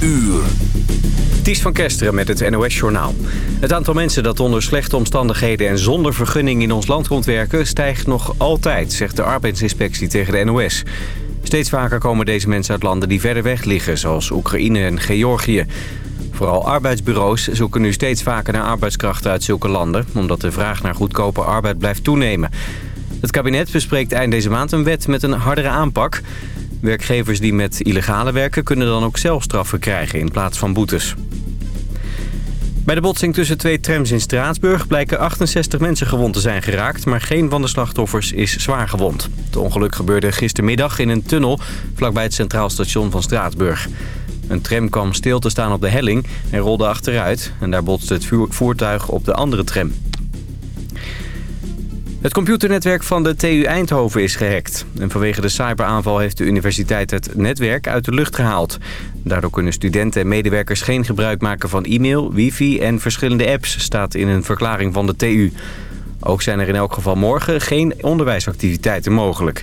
uur. Ties van Kesteren met het NOS-journaal. Het aantal mensen dat onder slechte omstandigheden en zonder vergunning in ons land komt werken... stijgt nog altijd, zegt de arbeidsinspectie tegen de NOS. Steeds vaker komen deze mensen uit landen die verder weg liggen... zoals Oekraïne en Georgië. Vooral arbeidsbureaus zoeken nu steeds vaker naar arbeidskrachten uit zulke landen... omdat de vraag naar goedkope arbeid blijft toenemen. Het kabinet bespreekt eind deze maand een wet met een hardere aanpak... Werkgevers die met illegale werken kunnen dan ook zelfstraffen krijgen in plaats van boetes. Bij de botsing tussen twee trams in Straatsburg blijken 68 mensen gewond te zijn geraakt... maar geen van de slachtoffers is zwaar gewond. Het ongeluk gebeurde gistermiddag in een tunnel vlakbij het Centraal Station van Straatsburg. Een tram kwam stil te staan op de helling en rolde achteruit... en daar botste het voertuig op de andere tram. Het computernetwerk van de TU Eindhoven is gehackt. En vanwege de cyberaanval heeft de universiteit het netwerk uit de lucht gehaald. Daardoor kunnen studenten en medewerkers geen gebruik maken van e-mail, wifi en verschillende apps... staat in een verklaring van de TU. Ook zijn er in elk geval morgen geen onderwijsactiviteiten mogelijk.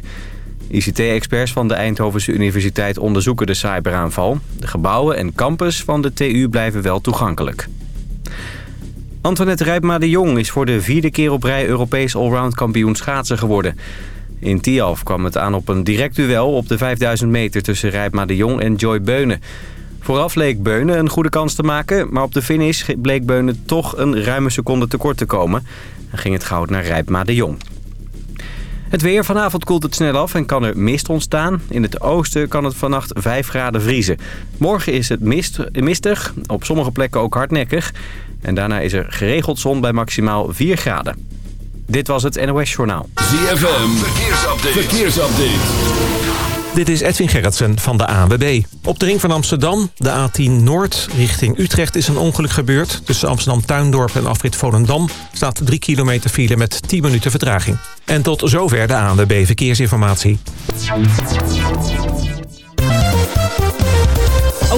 ICT-experts van de Eindhovense Universiteit onderzoeken de cyberaanval. De gebouwen en campus van de TU blijven wel toegankelijk. Antoinette Rijpma de Jong is voor de vierde keer op rij Europees allround kampioen schaatsen geworden. In Tialf kwam het aan op een direct duel op de 5000 meter tussen Rijpma de Jong en Joy Beunen. Vooraf leek Beunen een goede kans te maken, maar op de finish bleek Beunen toch een ruime seconde tekort te komen. En ging het goud naar Rijpma de Jong. Het weer. Vanavond koelt het snel af en kan er mist ontstaan. In het oosten kan het vannacht 5 graden vriezen. Morgen is het mist, mistig, op sommige plekken ook hardnekkig. En daarna is er geregeld zon bij maximaal 4 graden. Dit was het NOS Journaal. ZFM, verkeersupdate. verkeersupdate. Dit is Edwin Gerritsen van de ANWB. Op de ring van Amsterdam, de A10 Noord, richting Utrecht is een ongeluk gebeurd. Tussen Amsterdam-Tuindorp en afrit Volendam staat 3 kilometer file met 10 minuten vertraging. En tot zover de ANWB Verkeersinformatie.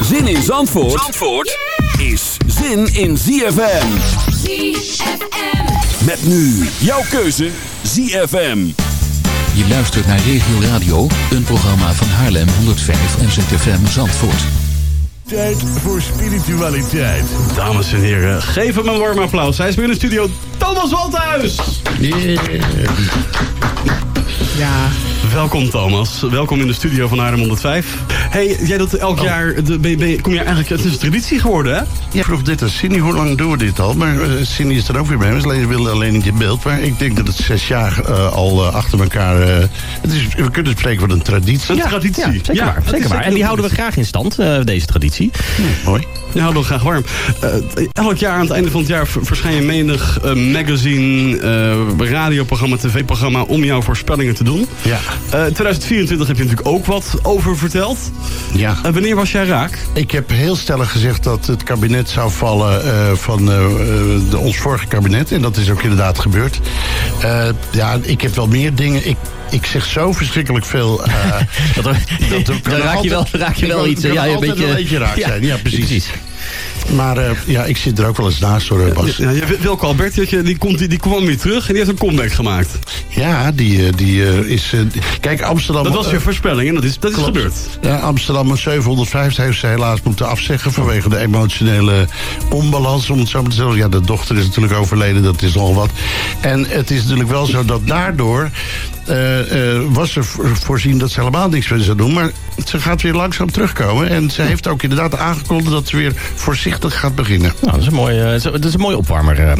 Zin in Zandvoort, Zandvoort is zin in ZFM. ZFM. Met nu jouw keuze ZFM. Je luistert naar Regio Radio, een programma van Haarlem 105 en ZFM Zandvoort. Tijd voor spiritualiteit. Dames en heren, geef hem een warm applaus. Hij is weer in de studio, Thomas Walthuis. Ja. Welkom Thomas, welkom in de studio van Haarlem 105. Hey, jij doet elk jaar, de, ben, ben- kom je eigenlijk, het is een traditie geworden hè? Ja, vroeg dit aan Cindy, hoe lang doen we dit al? Maar uh, Cindy is er ook weer bij. We willen alleen niet in beeld. Maar ik denk dat het zes jaar eh, al eh, achter elkaar... eh, het is, we kunnen spreken van een traditie. Een traditie. Ja, zeker Ja, waar. Zeker waar. En die houden we graag in stand, eh, deze traditie. Mooi. Die houden we graag warm. Eh, elk jaar aan het einde van het jaar v- verschijn je menig eh, magazine, eh, radioprogramma, tv-programma om jouw voorspellingen te doen. Ja. Eh 2024 heb je natuurlijk ook wat over verteld. Ja. Eh, wanneer was jij raak? Ik heb heel stellig gezegd dat het kabinet zou vallen eh, van eh, eh, de, ons vorige kabinet. En dat is ook inderdaad gebeurd. Eh, ja, ik heb wel meer dingen. Ik, ik zeg zo verschrikkelijk veel. eh, Dat, dat er- dan raak je wel, raak je wel iets... ja, een beetje, wel eentje raak zijn. Ja, precies. Maar eh, ja, ik zit er ook wel eens naast hoor, Bas. Ja, ja, Wilco die, komt, die, die kwam weer terug en die heeft een comeback gemaakt. Ja, die, eh, die eh, is... kijk, Amsterdam... Dat was je voorspelling en dat is, dat is Klopt. gebeurd. Ja, Amsterdam 750 heeft ze helaas moeten afzeggen vanwege de emotionele onbalans, om het zo maar te zeggen. Ja, de dochter is natuurlijk overleden, dat is nogal wat. En het is natuurlijk wel zo dat daardoor was er voor- voorzien dat ze helemaal niks meer zou doen. Maar ze gaat weer langzaam terugkomen. En ze heeft ook inderdaad aangekondigd dat ze weer voorzichtig gaat beginnen. Nou, dat is een mooie, eh, dat is een mooie opwarmer. eh.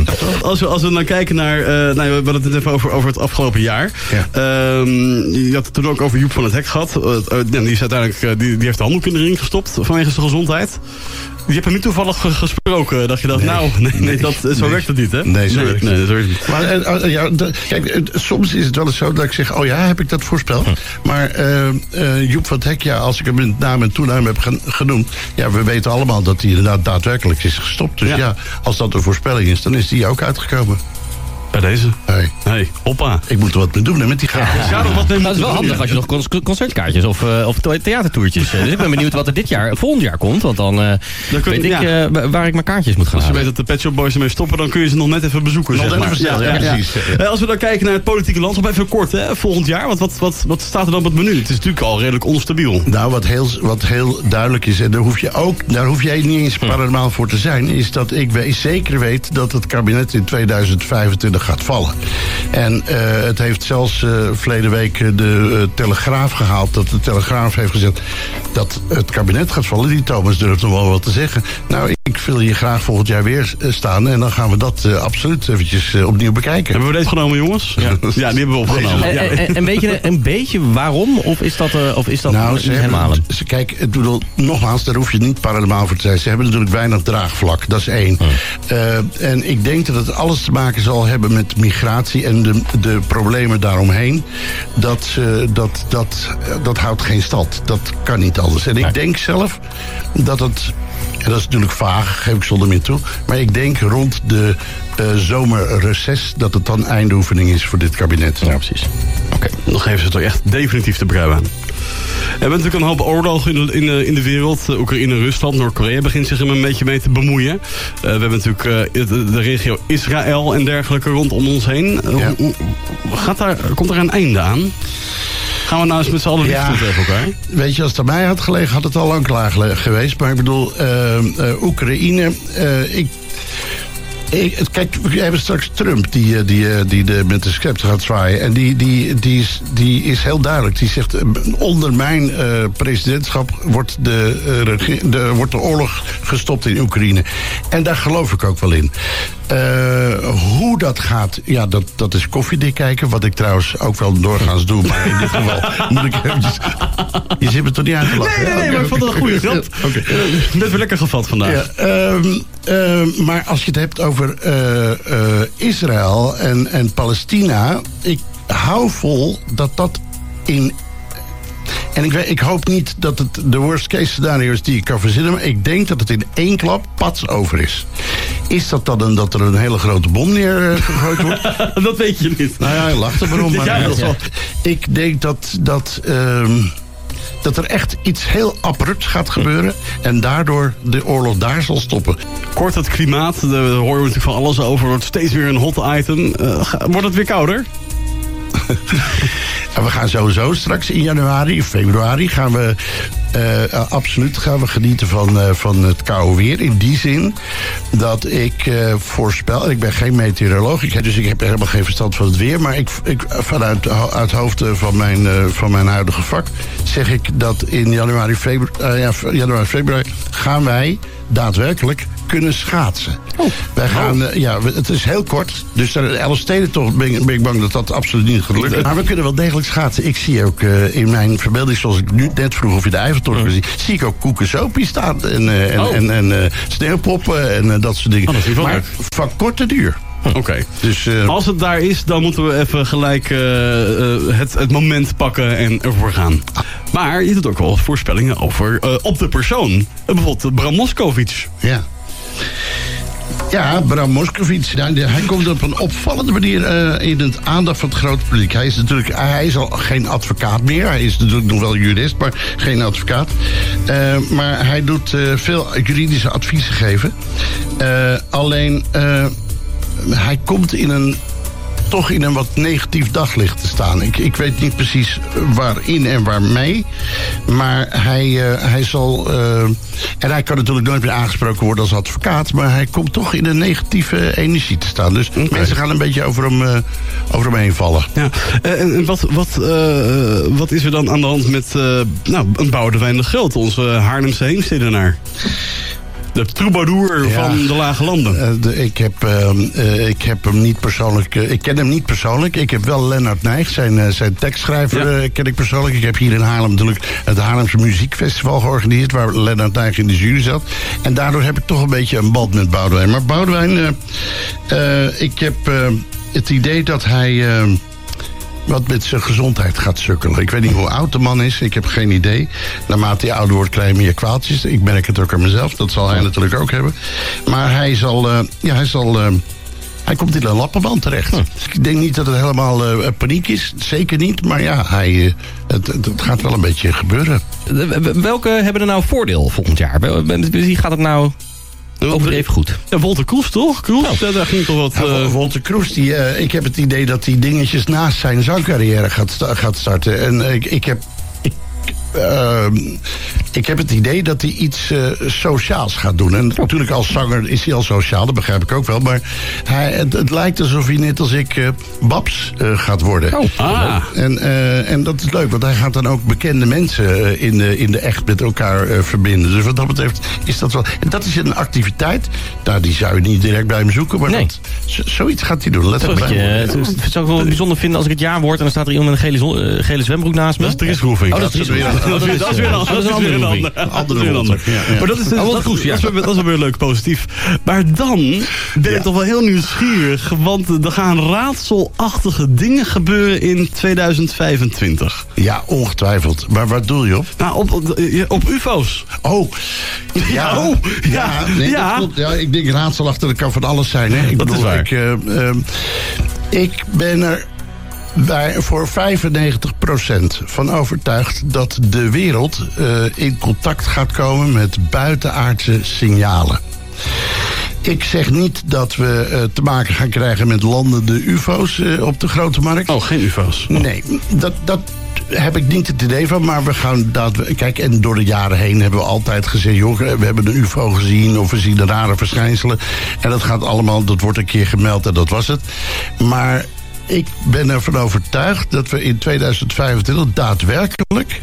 Als we, als we dan kijken naar... eh, nou, we hadden het net even over, over het afgelopen jaar. Ja. Ehm, je had het toen ook over Joep van het Hek gehad. Eh, eh, die, is uiteindelijk, eh, die, die heeft de handdoek in de ring gestopt vanwege zijn gezondheid. Je hebt hem niet toevallig ge- gesproken. Dat je dacht, nou, nee, nee, dat, zo nee. werkt het niet, hè? Nee, zo werkt het nee, niet. Maar eh, eh, ja, de- kijk, eh, soms is het wel eens zo dat ik zeg: Oh ja, heb ik dat voorspeld? Maar eh, eh, Joep van het Hek, ja, als ik hem in naam en toenaam heb gen- genoemd. Ja, we weten allemaal dat hij inderdaad daadwerkelijk is gestopt. Dus Ja. ja, als dat een voorspelling is, dan is die ook uitgekomen. Bij deze. Hey, Hey, hoppa. ik moet er wat mee doen hè, met die graaf. Ja, nog wat het is wel handig als je nog con- concertkaartjes of, eh, of the- theatertoertjes. eh, Dus ik ben benieuwd wat er dit jaar, volgend jaar komt. Want dan eh, Dan kun- weet ik ja. eh, waar ik mijn kaartjes moet gaan Als je halen. weet dat de Pet Shop Boys ermee stoppen, dan kun je ze nog net even bezoeken. Nog zeg maar. even snel, ja, precies. Eh, Als we dan kijken naar het politieke landschap, even kort, hè, volgend jaar. Want wat, wat, wat staat er dan op het menu? Het is natuurlijk al redelijk onstabiel. Nou, wat heel, wat heel duidelijk is, en daar hoef je ook, daar hoef jij niet eens paranormaal voor te zijn, is dat ik we- zeker weet dat het kabinet in 2025 gaat vallen. En eh, het heeft zelfs eh, verleden week eh, de eh, Telegraaf gehaald, dat de Telegraaf heeft gezegd dat het kabinet gaat vallen. Die Thomas durft nog wel wat te zeggen. Nou, ik wil hier graag volgend jaar weer staan en dan gaan we dat eh, absoluut eventjes opnieuw bekijken. Hebben we deze genomen, jongens? Ja, die hebben we opgenomen. En, Ja. en, en weet je een beetje waarom? Of is dat, eh, of is dat Nou, niet ze helemaal hebben, hem? ze, kijk, ik bedoel, nogmaals, daar hoef je niet paranormaal voor te zijn. Ze hebben natuurlijk weinig draagvlak, dat is één. Eh, en ik denk dat het alles te maken zal hebben met migratie en de, de problemen daaromheen. Dat, ze- dat, dat, dat houdt geen stand. Dat kan niet anders. En ik denk zelf dat het. En dat is natuurlijk vaag, geef ik zonder meer toe. Maar ik denk rond de eh zomerreces dat het dan eindoefening is voor dit kabinet. Ja, precies. Oké, nog geven ze het toch echt definitief te bruin aan. Er hebben natuurlijk een hoop oorlogen in de, in de, in de wereld. Uh, Oekraïne, Rusland, Noord-Korea begint zich er een beetje mee te bemoeien. Uh, we hebben natuurlijk uh, de, de, regio Israël en dergelijke rondom ons heen. Uh, Ja. hoe- hoe- gaat daar, komt er een einde aan? Gaan we nou eens met z'n allen Ja. tegen elkaar? Weet je, als het aan mij had gelegen, had het al lang klaar geweest. Maar ik bedoel, eh, eh, Oekraïne. eh, ik, ik, kijk, we hebben straks Trump die, eh, die, eh, die de, met de scepter gaat zwaaien. En die, die, die, is, die is heel duidelijk. Die zegt, eh, onder mijn presidentschap wordt de, de, wordt de oorlog gestopt in Oekraïne. En daar geloof ik ook wel in. Hoe dat gaat, ja, dat, dat is koffiedik kijken. Wat ik trouwens ook wel doorgaans doe. Maar in dit geval moet ik eventjes... Je zit me toch niet aan te lachen? Nee, nee, nee, maar ik vond het een goede grap. Oké. Uh, net weer lekker gevat vandaag. Ja, ehm, ehm, maar als je het hebt over eh, eh, Israël en, en Palestina... ik hou vol dat dat in... En ik, ik hoop niet dat het de worst case scenario is die ik kan verzinnen... maar ik denk dat het in één klap pats over is. Is dat dan dat er een hele grote bom neergegooid wordt? dat weet je niet. Nou ja, hij lacht er maar om. Maar Ja, Ik denk dat, dat, ehm, dat er echt iets heel abrupts gaat gebeuren... en daardoor de oorlog daar zal stoppen. Kort het klimaat, daar horen we natuurlijk van alles over. Wordt steeds weer een hot item. Eh, wordt het weer kouder? We gaan sowieso straks in januari, februari... gaan we eh, eh, absoluut gaan we genieten van, eh, van het koude weer. In die zin dat ik voorspel... Ik ben geen meteoroloog, ik, dus ik heb helemaal geen verstand van het weer... maar ik, ik, vanuit uit hoofd van mijn, van mijn huidige vak... zeg ik dat in januari, februari, ja, januari februari gaan wij daadwerkelijk kunnen schaatsen. Wij gaan, eh, ja, het is heel kort. Dus daar, elf steden toch ben, ik- ben ik bang dat dat absoluut niet gaat lukken. Maar we kunnen wel degelijk schaatsen. Ik zie ook in mijn verbeelding, zoals ik nu net vroeg of je de Eiffeltoren ziet, zie ik ook koekensopie staan. En, eh, en, Oh. en, en eh, sneeuwpoppen en eh, dat soort dingen. Oh, dat maar van korte duur. Oké. Dus eh, Als het daar is, dan moeten we even gelijk het, het moment pakken en ervoor gaan. Maar je doet ook wel voorspellingen over op de persoon. Bijvoorbeeld Bram Moskovic. Ja. Ja, Bram die- hij komt op een opvallende manier eh, in het aandacht van het grote publiek. Hij is natuurlijk hij is al geen advocaat meer. Hij is natuurlijk nog wel jurist, maar geen advocaat. Eh, maar hij doet eh, veel juridische adviezen geven. Alleen, hij komt in een toch in een wat negatief daglicht te staan. Ik, ik weet niet precies waarin en waarmee. Maar hij, eh, hij zal. eh, en hij kan natuurlijk nooit meer aangesproken worden als advocaat. Maar hij komt toch in een negatieve energie te staan. Dus mensen gaan een beetje over hem, eh, over hem heen vallen. Ja. En wat, wat, wat is er dan aan de hand met nou, een Boudewijn de Groot, onze Haarlemse heemstedenaar? De troubadour Ja. van de Lage Landen. Eh, de- ik, heb, ehm, eh, ik heb hem niet persoonlijk. eh, ik ken hem niet persoonlijk. Ik heb wel Lennart Nijg, zijn, zijn tekstschrijver, Ja. ken ik persoonlijk. Ik heb hier in Haarlem natuurlijk het Haarlemse Muziekfestival georganiseerd. Waar Lennart Nijg in de jury zat. En daardoor heb ik toch een beetje een band met Boudewijn. Maar Boudewijn, ik heb het idee dat hij. Wat met zijn gezondheid gaat sukkelen. Ik weet niet hoe oud de man is, ik heb geen idee. Naarmate hij ouder wordt, krijg je meer kwaaltjes. Ik merk het ook aan mezelf, dat zal hij natuurlijk ook hebben. Maar hij zal, eh, ja, hij zal... eh, hij komt in een lappenband terecht. Ik denk niet dat het helemaal eh, paniek is. Zeker niet. Maar ja, hij, het, het, gaat wel een beetje gebeuren. Welke hebben er nou voordeel volgend jaar? Wie gaat het nou overdreven goed? Ja, Wolter Kroes toch? Kroes, ja, daar ging toch wat... Eh, Wolter Kroes, die, eh, ik heb het idee dat hij dingetjes naast zijn zangcarrière gaat, gaat starten. En eh, ik, ik heb. Ik, ehm, ik heb het idee dat hij iets eh, sociaals gaat doen. En natuurlijk als zanger is hij al sociaal, dat begrijp ik ook wel. Maar hij, het, het lijkt alsof hij net als ik eh, Babs eh, gaat worden. ah, En, en dat is leuk, want hij gaat dan ook bekende mensen in, de, in de echt met elkaar verbinden. Dus wat dat betreft is dat wel. En dat is een activiteit. Nou, die zou je niet direct bij hem zoeken, maar Nee. dat, zoiets gaat hij doen. Let op. Het is- zou ik wel bijzonder vinden als ik het jaar word en dan staat er iemand met een gele, zwembroek naast me. dat is Dries Roelvink. Oh, dat is Dries Roelvink. Dat is weer- dat is weer een dat is is weer ander. Andere Dat is weer een ander. Maar dat is, dus- Oh, is wel, is weer leuk positief. Maar dan ben ik toch wel heel nieuwsgierig. Want er gaan raadselachtige dingen gebeuren in 2025. Ja, ongetwijfeld. Maar wat doe je op? Nou, op, op, op ufo's. Oh, ja. Oh, ja, ja, nee, ja. Dat klopt. ja ik denk raadselachtig, dat kan van alles zijn. Hè. Ik Dat is bedoel, waar. Ik, eh, ehm, ik ben er bij, voor 95% van overtuigd dat de wereld eh, in contact gaat komen met buitenaardse signalen. Ik zeg niet dat we eh, te maken gaan krijgen met landende UFO's eh, op de grote markt. Oh, geen ufo's. Nee, dat, dat heb ik niet het idee van. Maar we gaan dat. Kijk, en door de jaren heen hebben we altijd gezegd: joh, we hebben een UFO gezien. of we zien rare verschijnselen. En dat gaat allemaal, dat wordt een keer gemeld en dat was het. Maar ik ben ervan overtuigd dat we in 2025 daadwerkelijk.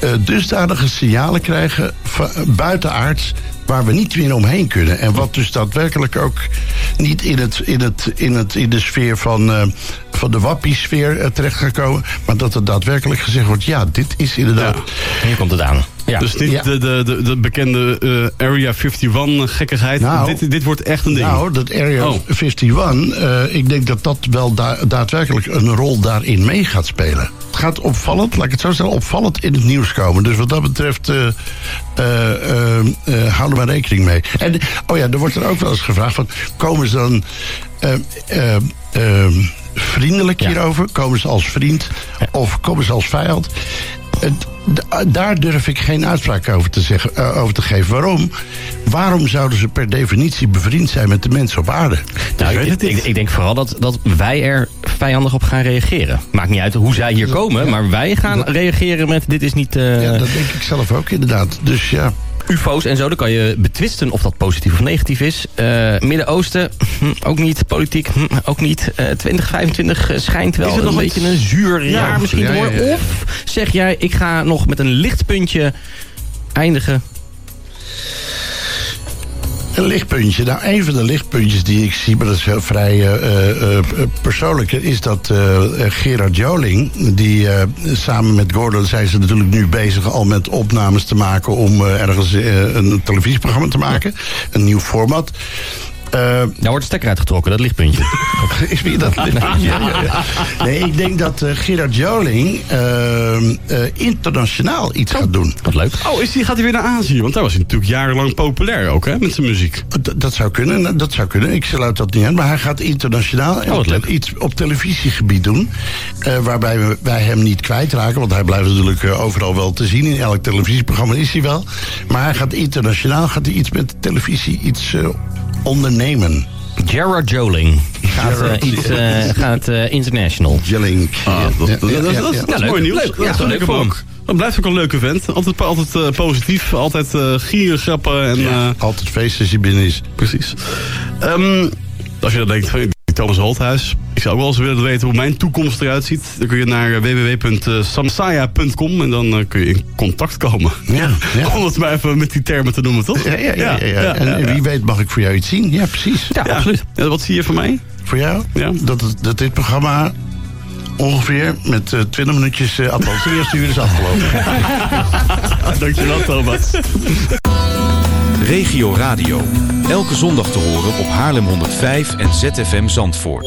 eh, dusdanige signalen krijgen van, buitenaards waar we niet meer omheen kunnen. En wat dus daadwerkelijk ook niet in, het, in, het, in, het, in de sfeer van, eh, van de wappie-sfeer eh, terecht gaat komen. Maar dat er daadwerkelijk gezegd wordt, ja, dit is inderdaad... Hier komt het aan. Ja. Dus niet Ja. de, de, de, de bekende eh, Area 51 gekkigheid. Nou. dit, dit wordt echt een ding. Nou, dat Area Oh. 51, eh, ik denk dat dat wel da- daadwerkelijk een rol daarin mee gaat spelen. Het gaat opvallend, laat ik het zo stellen, opvallend in het nieuws komen. Dus wat dat betreft, eh eh, eh, eh, hou er maar rekening mee. En, oh ja, er wordt er ook wel eens gevraagd van, komen ze dan eh, eh, eh, vriendelijk Ja. hierover? Komen ze als vriend of komen ze als vijand? Daar durf ik geen uitspraak over te, zeggen, eh, over te geven. Waarom? Waarom zouden ze per definitie bevriend zijn met de mensen op aarde? Nou, ik, ik, ik denk vooral dat, dat wij er vijandig op gaan reageren. Maakt niet uit hoe zij hier komen, maar wij gaan reageren met dit is niet eh, Ja, dat denk ik zelf ook inderdaad. Dus ja, ufo's en zo. Dan kan je betwisten of dat positief of negatief is. Eh, Midden-Oosten, hm, ook niet. Politiek, hm, ook niet. Eh 2025 schijnt wel Is een beetje een zuur jaar Ja, misschien te worden. Of zeg jij, ik ga nog met een lichtpuntje eindigen. Een lichtpuntje. Nou, een van de lichtpuntjes die ik zie, maar dat is heel vrij eh, eh, eh, persoonlijk, is dat Gerard Joling, die samen met Gordon zijn ze natuurlijk nu bezig al met opnames te maken om ergens een televisieprogramma te maken, een nieuw format. Eh, Daar wordt de stekker uitgetrokken, dat lichtpuntje. is weer dat lichtpuntje? Ja, ja, ja. Nee, ik denk dat eh, Gerard Joling eh, eh, internationaal iets gaat doen. Wat leuk. Oh, is die, gaat hij weer naar Azië? Want daar was hij natuurlijk jarenlang populair ook, hè, met zijn muziek. D- dat zou kunnen, dat zou kunnen. Ik sluit dat niet aan. Maar hij gaat internationaal Oh, wat op- leuk. iets op televisiegebied doen. eh, waarbij we, wij hem niet kwijtraken. Want hij blijft natuurlijk overal wel te zien. In elk televisieprogramma is hij wel. Maar hij gaat internationaal gaat hij iets met de televisie iets ondernemen. Gerard Joling gaat, eh, iets, eh, gaat eh, international. Jelling. Ah, dat, Ja, dat, ja, dat, ja, dat, ja. dat is mooi nieuws. Leuk. Dat is. Dat blijft ook een leuke vent. Altijd, altijd positief, altijd eh gieren, grappen. En, altijd feest als hij binnen is. precies. Ehm, als je dat denkt, Thomas Holthuis. Ik zou ook wel eens willen weten hoe mijn toekomst eruit ziet. Dan kun je naar www.samsaya.com en dan eh, kun je in contact komen. Ja, ja. Om het maar even met die termen te noemen, toch? Ja, ja, ja, ja, ja. En wie weet mag ik voor jou iets zien. Ja, precies. Ja, absoluut. Ja, wat zie je van mij? Voor jou? Ja. Dat, het- dat dit programma ongeveer met eh 20 minuutjes... eh althans, de eerste uur is afgelopen. Dankjewel, Thomas. Regio Radio. Elke zondag te horen op Haarlem 105 en ZFM Zandvoort.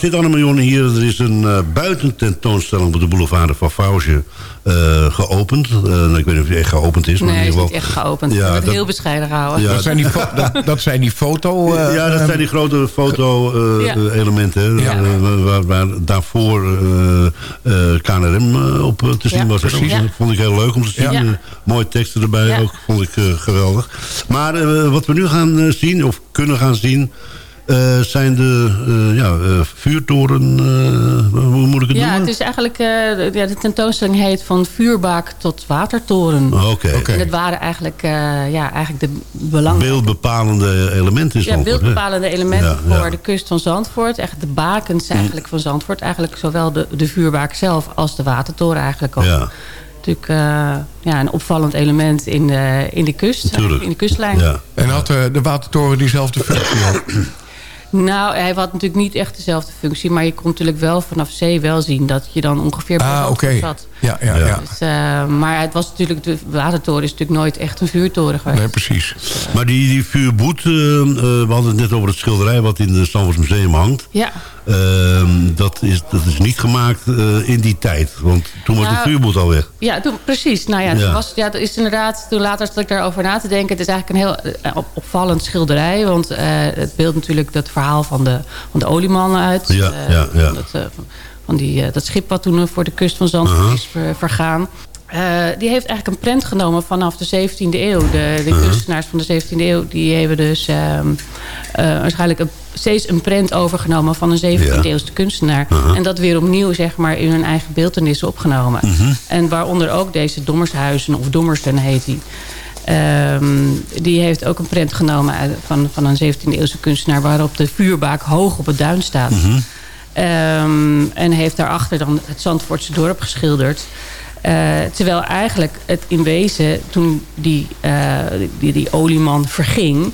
Zit Anne-Marion hier? Er is een eh buitententoonstelling op de boulevard van Fauge eh geopend. Eh, nou, ik weet niet of die echt geopend is. Maar Nee, in is niet echt geopend. Ja, dat- heel bescheiden gehouden. Ja, Dat zijn die, dat, dat zijn die foto... eh, ja, dat zijn die grote Ja. foto-elementen. Ja. waar, waar daarvoor eh, eh, KNRM op te zien Ja, was. precies. Dat vond ik heel leuk om te zien. Ja. Mooie teksten erbij Ja. ook. Vond ik eh, geweldig. Maar eh, wat we nu gaan zien, of kunnen gaan zien... eh, zijn de eh, ja, eh, vuurtoren, eh, hoe moet ik het Ja, noemen? het is eigenlijk, eh, de, ja, de tentoonstelling heet van vuurbaak tot watertoren. Oh, Oké. En het waren eigenlijk, eh, ja, eigenlijk de belangrijke Beeldbepalende elementen is ja, beeldbepalende elementen Ja, ja. voor de kust van Zandvoort. Echt de bakens eigenlijk van Zandvoort. Eigenlijk zowel de, de vuurbaak zelf als de watertoren eigenlijk ook. Ja. Natuurlijk eh, ja, een opvallend element in de, in de kust. In de kustlijn. Ja. En had de watertoren diezelfde functie ook? Nou, hij had natuurlijk niet echt dezelfde functie. Maar je kon natuurlijk wel vanaf zee wel zien dat je dan ongeveer bij Ah, zat. Ja, ja, ja. Dus, eh, maar het was natuurlijk, de watertoren is natuurlijk nooit echt een vuurtoren geweest. Nee, precies. Maar die, die vuurboet, eh, eh, we hadden het net over het schilderij wat in het Zandvoorts Museum hangt. Ja. Ehm, dat, is, dat is niet gemaakt eh, in die tijd, want toen was Nou, de vuurboet alweer. Ja, toen, precies. Nou ja, Was, ja, dat is inderdaad, toen later zat ik daarover na te denken. Het is eigenlijk een heel eh, op- opvallend schilderij. Want eh, het beeldt natuurlijk dat verhaal van de, van de olieman uit. Ja, Eh, ja, ja. Dat, eh, van, van die, eh, dat schip wat toen voor de kust van Zandvoort Uh-huh. is ver- vergaan. Eh, die heeft eigenlijk een prent genomen vanaf de 17e eeuw. De, de kunstenaars van de 17e eeuw die hebben dus ehm, eh, waarschijnlijk een, steeds een prent overgenomen van een 17e Ja. eeuwse kunstenaar. Uh-huh. En dat weer opnieuw zeg maar, in hun eigen beeldenissen opgenomen. En waaronder ook deze Dommershuizen, of Dommersden heet die. Ehm, die heeft ook een prent genomen van, van een 17e eeuwse kunstenaar... waarop de vuurbaak hoog op het duin staat. Mhm. Ehm, en heeft daarachter dan het Zandvoortse dorp geschilderd. Eh, terwijl eigenlijk het in wezen, toen die, eh, die, die olieman verging...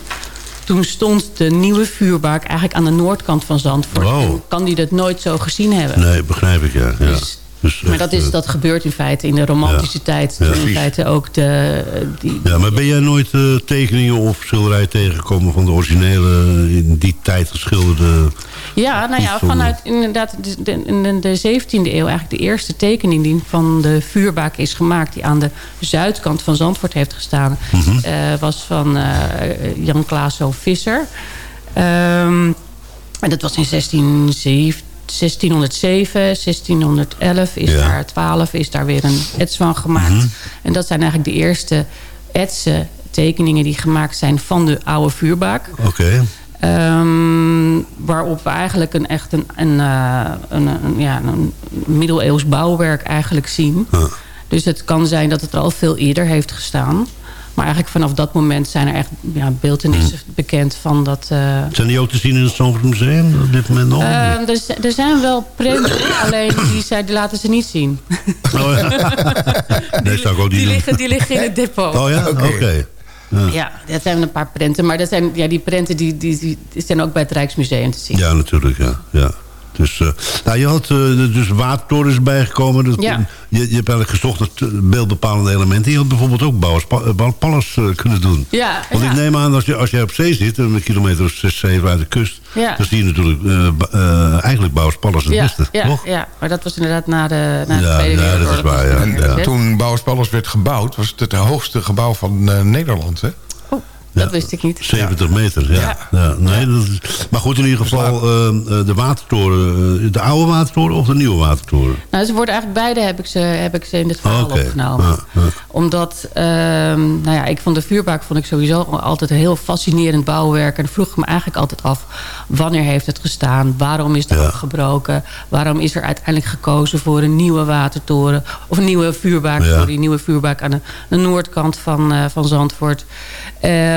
toen stond de nieuwe vuurbaak eigenlijk aan de noordkant van Zandvoort. Wow. Kan die dat nooit zo gezien hebben. Nee, begrijp ik, ja. ja. Dus Maar echt, dat, is, eh, dat gebeurt in feite in de romantische tijd. Ja, in precies. feite ook de... Die, Ja, maar ben jij nooit eh, tekeningen of schilderijen tegengekomen van de originele, eh, in die tijd geschilderde... Ja, nou ja, vanuit inderdaad de, de, in de 17e eeuw eigenlijk de eerste tekening die van de vuurbaak is gemaakt, die aan de zuidkant van Zandvoort heeft gestaan, Mhm. eh, was van eh, Jan Klaasso Visser. Ehm, en dat was in 1607. 1607, 1611 is Ja. daar, 12 is daar weer een ets van gemaakt. Mhm. En dat zijn eigenlijk de eerste etsen, tekeningen die gemaakt zijn van de oude vuurbaak. Oké. Ehm, waarop we eigenlijk een echt een, een, eh, een, een, ja, een middeleeuws bouwwerk eigenlijk zien. Dus het kan zijn dat het er al veel eerder heeft gestaan. Maar eigenlijk vanaf dat moment zijn er echt ja, beeldenissen bekend van dat... eh, Zijn die ook te zien in het Zandvoort Museum op dit moment nog? Ehm, er, er zijn wel prenten, alleen die, zijn, die laten ze niet zien. Oh, ja. nee, zou ik ook niet Die liggen, die liggen in het depot. Oh ja, oké. Ja. Ja, dat zijn een paar prenten. Maar dat zijn, ja, die prenten die, die, die, die zijn ook bij het Rijksmuseum te zien. Ja, natuurlijk, ja. ja. Dus, eh, nou, je had eh, dus watertorens bijgekomen. Dat, Ja. je, je hebt eigenlijk gezocht naar eh, beeldbepalende elementen. Je had bijvoorbeeld ook Bouwers Pa- Bouwers Palace eh, kunnen doen. Ja, Want ja. ik neem aan, als je, als je op zee zit, een kilometer of 6, 7 uit de kust... Ja. dan zie je natuurlijk eigenlijk Bouwers Palace het ja, beste, ja, toch? ja, maar dat was inderdaad na de, na de Ja, Tweede ja, dat is waar, dat, hè? Toen Bouwers Palace werd gebouwd, was het het hoogste gebouw van eh, Nederland. Hè? Dat wist ik niet. 70 meter, ja. ja. nee, dat is, maar goed, in ieder geval eh, eh, de watertoren. eh, de oude watertoren of de nieuwe watertoren? Nou, ze worden eigenlijk beide heb ik ze, heb ik ze in dit verhaal opgenomen. ja, ja. Omdat, ehm, nou ja, ik vond de vuurbaak vond ik sowieso altijd een heel fascinerend bouwwerk. En vroeg me eigenlijk altijd af, wanneer heeft het gestaan? Waarom is het Ja. afgebroken? Waarom is er uiteindelijk gekozen voor een nieuwe watertoren? Of een nieuwe vuurbaak, Ja. sorry, een nieuwe vuurbaak aan de, de noordkant van, eh, van Zandvoort.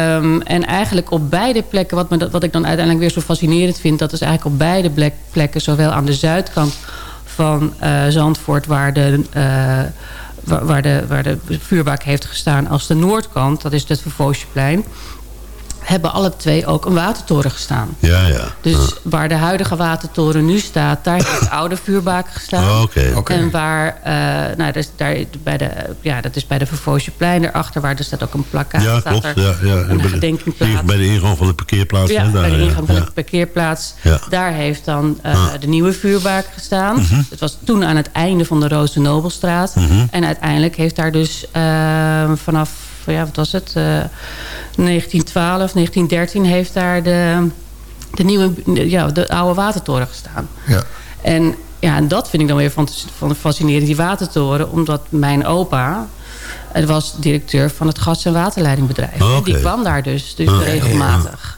Ehm, en eigenlijk op beide plekken, wat, me, wat ik dan uiteindelijk weer zo fascinerend vind... dat is eigenlijk op beide plek- plekken, zowel aan de zuidkant van eh, Zandvoort... waar de, eh, waar, de, waar de vuurbaak heeft gestaan, als de noordkant... dat is het Vervoosjeplein... hebben alle twee ook een watertoren gestaan. Ja, ja. Dus waar de huidige watertoren nu staat, daar heeft de oude vuurbaak gestaan. Oh. En waar, eh, nou, dus daar bij de, ja, dat is bij de Vervoosjeplein erachter, waar er staat ook een plakkaat. Ja, staat klopt. er Ja, ja. Een Bij de- gedenkplaats. Bij de ingang van de parkeerplaats. Ja, hè, daar, bij de ingang van de parkeerplaats. Ja. Daar heeft dan eh, Ah. de nieuwe vuurbaak gestaan. Mhm. Het was toen aan het einde van de Roos de Nobelstraat. Mhm. En uiteindelijk heeft daar dus eh, vanaf, ja, wat was het? eh, 1912, 1913 heeft daar de, de nieuwe, ja, de oude watertoren gestaan. Ja. En ja, en dat vind ik dan weer van, van fascinerend, die watertoren. Omdat mijn opa, het was directeur van het gas- en waterleidingbedrijf. Oh, En die kwam daar dus, dus Ah, regelmatig.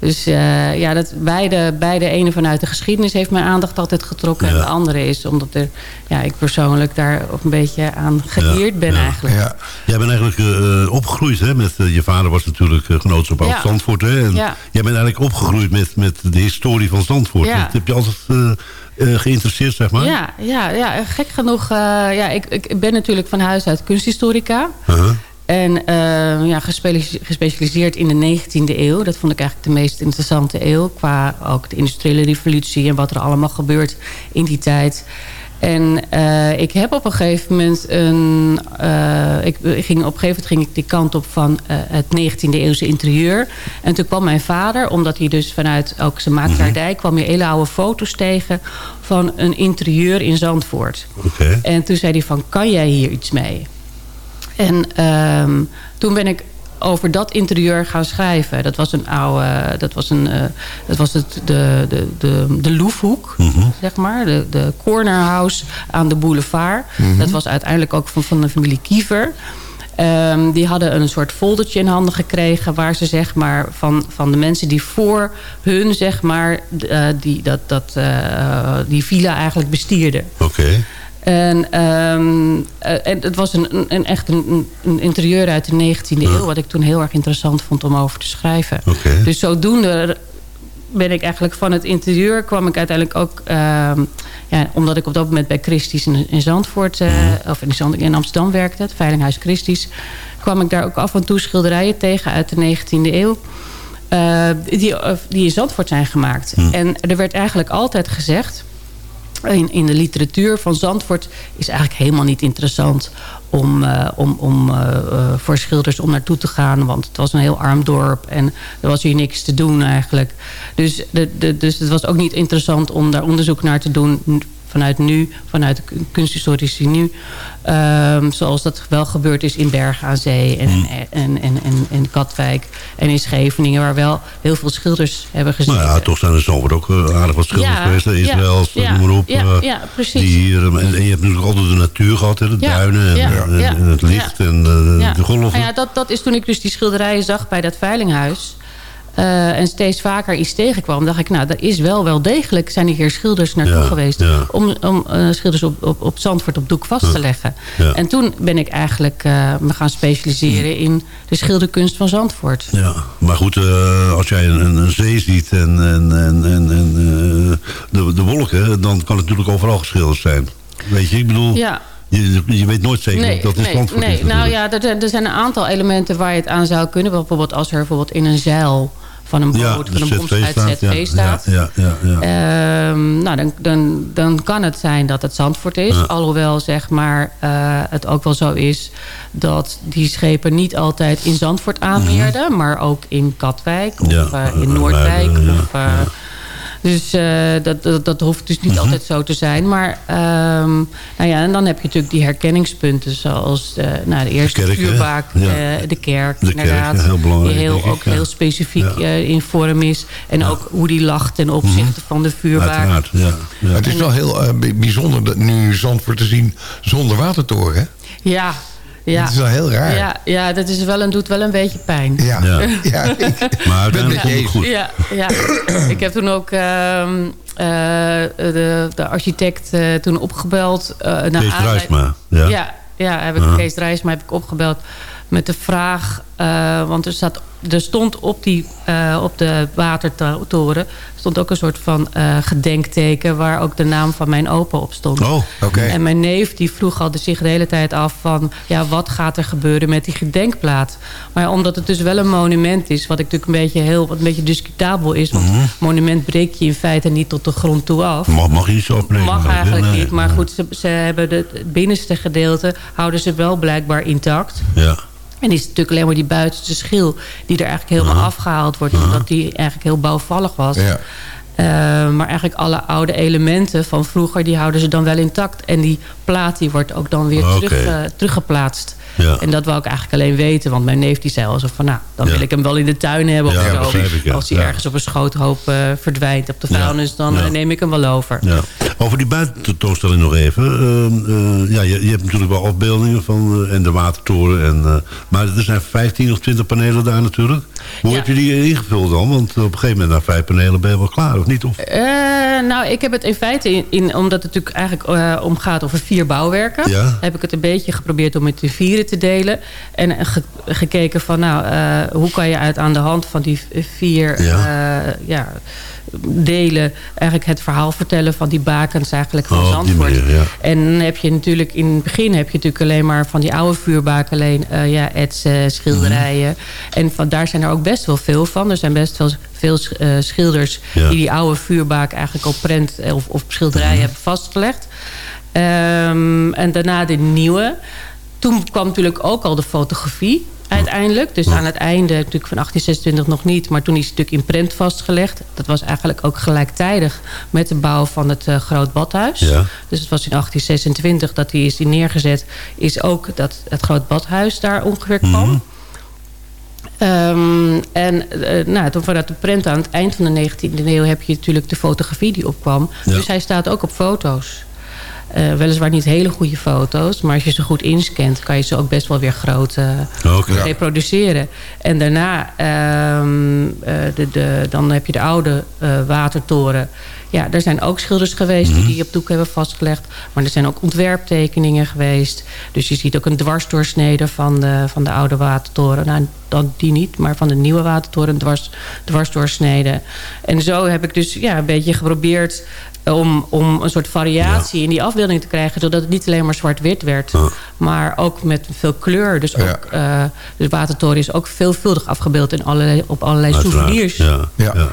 Dus eh, ja, dat beide, beide ene vanuit de geschiedenis heeft mijn aandacht altijd getrokken. En Ja. de andere is omdat er, ja, ik persoonlijk daar ook een beetje aan geëerd ben eigenlijk. Ja. Jij bent eigenlijk eh, opgegroeid, hè? Met, eh, je vader was natuurlijk uh, genootschap Ja. oud Zandvoort, hè? En Ja. jij bent eigenlijk opgegroeid met, met de historie van Zandvoort. Ja. Dat heb je altijd geïnteresseerd, zeg maar? Ja, ja, ja, gek genoeg. ja, ik, ik ben natuurlijk van huis uit kunsthistorica. Uh-huh. En eh, ja, gespecialiseerd, in de 19e eeuw. Dat vond ik eigenlijk de meest interessante eeuw. Qua ook de industriële revolutie en wat er allemaal gebeurt in die tijd. En eh, ik heb op een gegeven moment een... eh, ik, ik ging, op een gegeven moment ging ik die kant op van eh, het 19e eeuwse interieur. En toen kwam mijn vader, omdat hij dus vanuit ook zijn makelaardij... kwam hij hele oude foto's tegen van een interieur in Zandvoort. Oké. En toen zei hij van, kan jij hier iets mee? En ehm, toen ben ik over dat interieur gaan schrijven. Dat was een oude, dat was een, eh, dat was het de de de, de Loefhoek, zeg maar, de, de corner house aan de boulevard. Dat was uiteindelijk ook van, van de familie Kiever. Ehm, die hadden een soort foldertje in handen gekregen... waar ze zeg maar van, van de mensen die voor hun zeg maar, eh, die, dat, dat, eh, die villa eigenlijk bestierden. Oké. En, ehm, eh, en het was een, een, echt een, een interieur uit de 19e eeuw... wat ik toen heel erg interessant vond om over te schrijven. Dus zodoende ben ik eigenlijk van het interieur... kwam ik uiteindelijk ook... ehm, ja, omdat ik op dat moment bij Christie's in, in Zandvoort... eh, of in, Zand- in Amsterdam werkte, het Veilinghuis Christie's... kwam ik daar ook af en toe schilderijen tegen uit de 19e eeuw... eh, die, die in Zandvoort zijn gemaakt. En er werd eigenlijk altijd gezegd in, in de literatuur van Zandvoort is eigenlijk helemaal niet interessant om, eh, om, om eh, eh, voor schilders om naartoe te gaan. Want het was een heel arm dorp en er was hier niks te doen eigenlijk. Dus, de, dus het was ook niet interessant om daar onderzoek naar te doen vanuit nu, vanuit de kun- kunsthistorici nu. Ehm, zoals dat wel gebeurd is in Bergen aan Zee en, en, en, en, en Katwijk en in Scheveningen... waar wel heel veel schilders hebben gezien. Nou ja, toch zijn er Zandvoort ook eh, aardig wat schilders Ja, geweest. Israëls, ja, noem maar op. ja, eh, ja, precies. Die hier, eh, en, en je hebt natuurlijk altijd de natuur gehad, hè? de duinen en, het licht ja. en eh, Ja. de golven. Nou ja, dat, dat is toen ik dus die schilderijen zag bij dat veilinghuis. Eh, en steeds vaker iets tegenkwam, dacht ik, nou, er is wel wel degelijk, zijn er hier schilders naartoe Ja, geweest, ja. om, om eh, schilders op, op, op Zandvoort op doek vast te leggen. En toen ben ik eigenlijk eh, me gaan specialiseren in de schilderkunst van Zandvoort. Ja, maar goed, als jij een, een, zee ziet en, en, en, en, de, de wolken, dan kan het natuurlijk overal geschilderd zijn. Weet je, ik bedoel, Ja. je, je weet nooit zeker Nee, dat in nee, Zandvoort nee. is. Nou ja, er, er zijn een aantal elementen waar je het aan zou kunnen. Bijvoorbeeld als er bijvoorbeeld in een zeil van een boot, van een ZV bomschuit staat. ZV Ja, staat. ja, ja. Ehm, nou, dan, dan, dan kan het zijn dat het Zandvoort is. Alhoewel zeg maar, eh, het ook wel zo is dat die schepen niet altijd in Zandvoort aanmeerden. Maar ook in Katwijk of Mhm. Eh, in eh, Noordwijk. Of, Dus eh, dat, dat, dat hoeft dus Mhm. niet altijd zo te zijn. Maar ehm, nou ja, en dan heb je natuurlijk die herkenningspunten. Zoals de, nou, de eerste vuurbaak, Ja. eh, de kerk De kerk, inderdaad. heel belangrijk, Die heel, ik, ook ja. heel specifiek Ja. Mhm. eh, in vorm is. En ook hoe die lacht ten opzichte van de vuurbaak. Uiteraard, ja. ja. Het is wel heel bij- bijzonder dat nu Zandvoort te zien zonder watertoren. Hè? Ja, ja. Dat is wel heel raar. Ja, ja dat is wel een, doet wel een beetje pijn. Ja. Ja. Ja, ik- Maar uiteindelijk komt het goed. Ja, ja. ik heb toen ook ehm, eh, de, de architect eh, toen opgebeld. eh naar Kees Drijsma, ja. ja, ja, heb ik. Kees Drijsma heb ik opgebeld met de vraag... eh, want er, staat, er stond op, die, eh, op de watertoren... stond ook een soort van eh, gedenkteken... waar ook de naam van mijn opa op stond. Oh, Oké. En mijn neef die vroeg al zich de hele tijd af van... ja, wat gaat er gebeuren met die gedenkplaat? Maar omdat het dus wel een monument is... wat ik natuurlijk een beetje, heel, wat een beetje discutabel is... want Mhm. monument breek je in feite niet tot de grond toe af. mag, mag je iets opnemen? Mag eigenlijk Nee. niet, maar goed, ze, ze hebben de, het binnenste gedeelte... houden ze wel blijkbaar intact. Ja. En is natuurlijk alleen maar die buitenste schil... die er eigenlijk helemaal afgehaald wordt... omdat die eigenlijk heel bouwvallig was. ja. Eh, maar eigenlijk alle oude elementen van vroeger... die houden ze dan wel intact. En die plaat die wordt ook dan weer terug, eh, teruggeplaatst. Ja. En dat wou ik eigenlijk alleen weten. Want mijn neef die zei al zo van... nou, dan wil ik hem wel in de tuin hebben Ja, of zo. ik. Als hij ergens op een schoothoop eh, verdwijnt op de vuilnis... dan eh, neem ik hem wel over. Ja. Over die buitententoonstelling nog even. Ehm, eh, ja, je, je hebt natuurlijk wel afbeeldingen van en de watertoren. En, maar er zijn 15 of 20 panelen daar natuurlijk. Hoe heb je die ingevuld dan? Want op een gegeven moment na vijf panelen ben je wel klaar, of niet? Of, nou, ik heb het in feite, in, in- omdat het natuurlijk eigenlijk eh, om gaat over vier bouwwerken... Heb ik het een beetje geprobeerd om het in vieren te delen. En eh, ge- gekeken van, nou, eh, hoe kan je uit aan de hand van die vier Ja. eh, ja, delen... eigenlijk het verhaal vertellen van die bakens eigenlijk van Oh, Zandvoort. manier, ja. En dan heb je natuurlijk in het begin heb je natuurlijk alleen maar van die oude vuurbaken alleen ja, etsen, schilderijen. Mhm. En van, daar zijn er ook best wel veel van. Er zijn best wel veel schilders Ja. die die oude vuurbaak eigenlijk op prent of, of schilderijen Mhm. hebben vastgelegd. Ehm, en daarna de nieuwe. Toen kwam natuurlijk ook al de fotografie uiteindelijk. Dus aan het einde, natuurlijk van 1826 nog niet... maar toen is het natuurlijk in prent vastgelegd. Dat was eigenlijk ook gelijktijdig met de bouw van het eh, Groot Badhuis. Ja. Dus het was in 1826 dat die is die neergezet. Is ook dat het Groot Badhuis daar ongeveer kwam. Mhm. Ehm, en eh, nou, toen vanuit de prent aan het eind van de 19e eeuw... heb je natuurlijk de fotografie die opkwam. Ja. Dus hij staat ook op foto's. Eh, weliswaar niet hele goede foto's. Maar als je ze goed inscant... kan je ze ook best wel weer groot eh. Ja. reproduceren. En daarna... ehm, eh, de, de, dan heb je de oude watertoren. Ja, er zijn ook schilders geweest... Mhm. die die op doek hebben vastgelegd. Maar er zijn ook ontwerptekeningen geweest. Dus je ziet ook een dwarsdoorsnede van de, van de oude watertoren. Nou, dan die niet, maar van de nieuwe watertoren een dwars, dwarsdoorsnede. En zo heb ik dus ja, een beetje geprobeerd om, om een soort variatie in die afbeelding te krijgen... zodat het niet alleen maar zwart-wit werd, maar ook met veel kleur. Dus ook, eh, de watertoren is ook veelvuldig afgebeeld in allerlei, op allerlei Uiteraard, souvenirs. Ja, ja.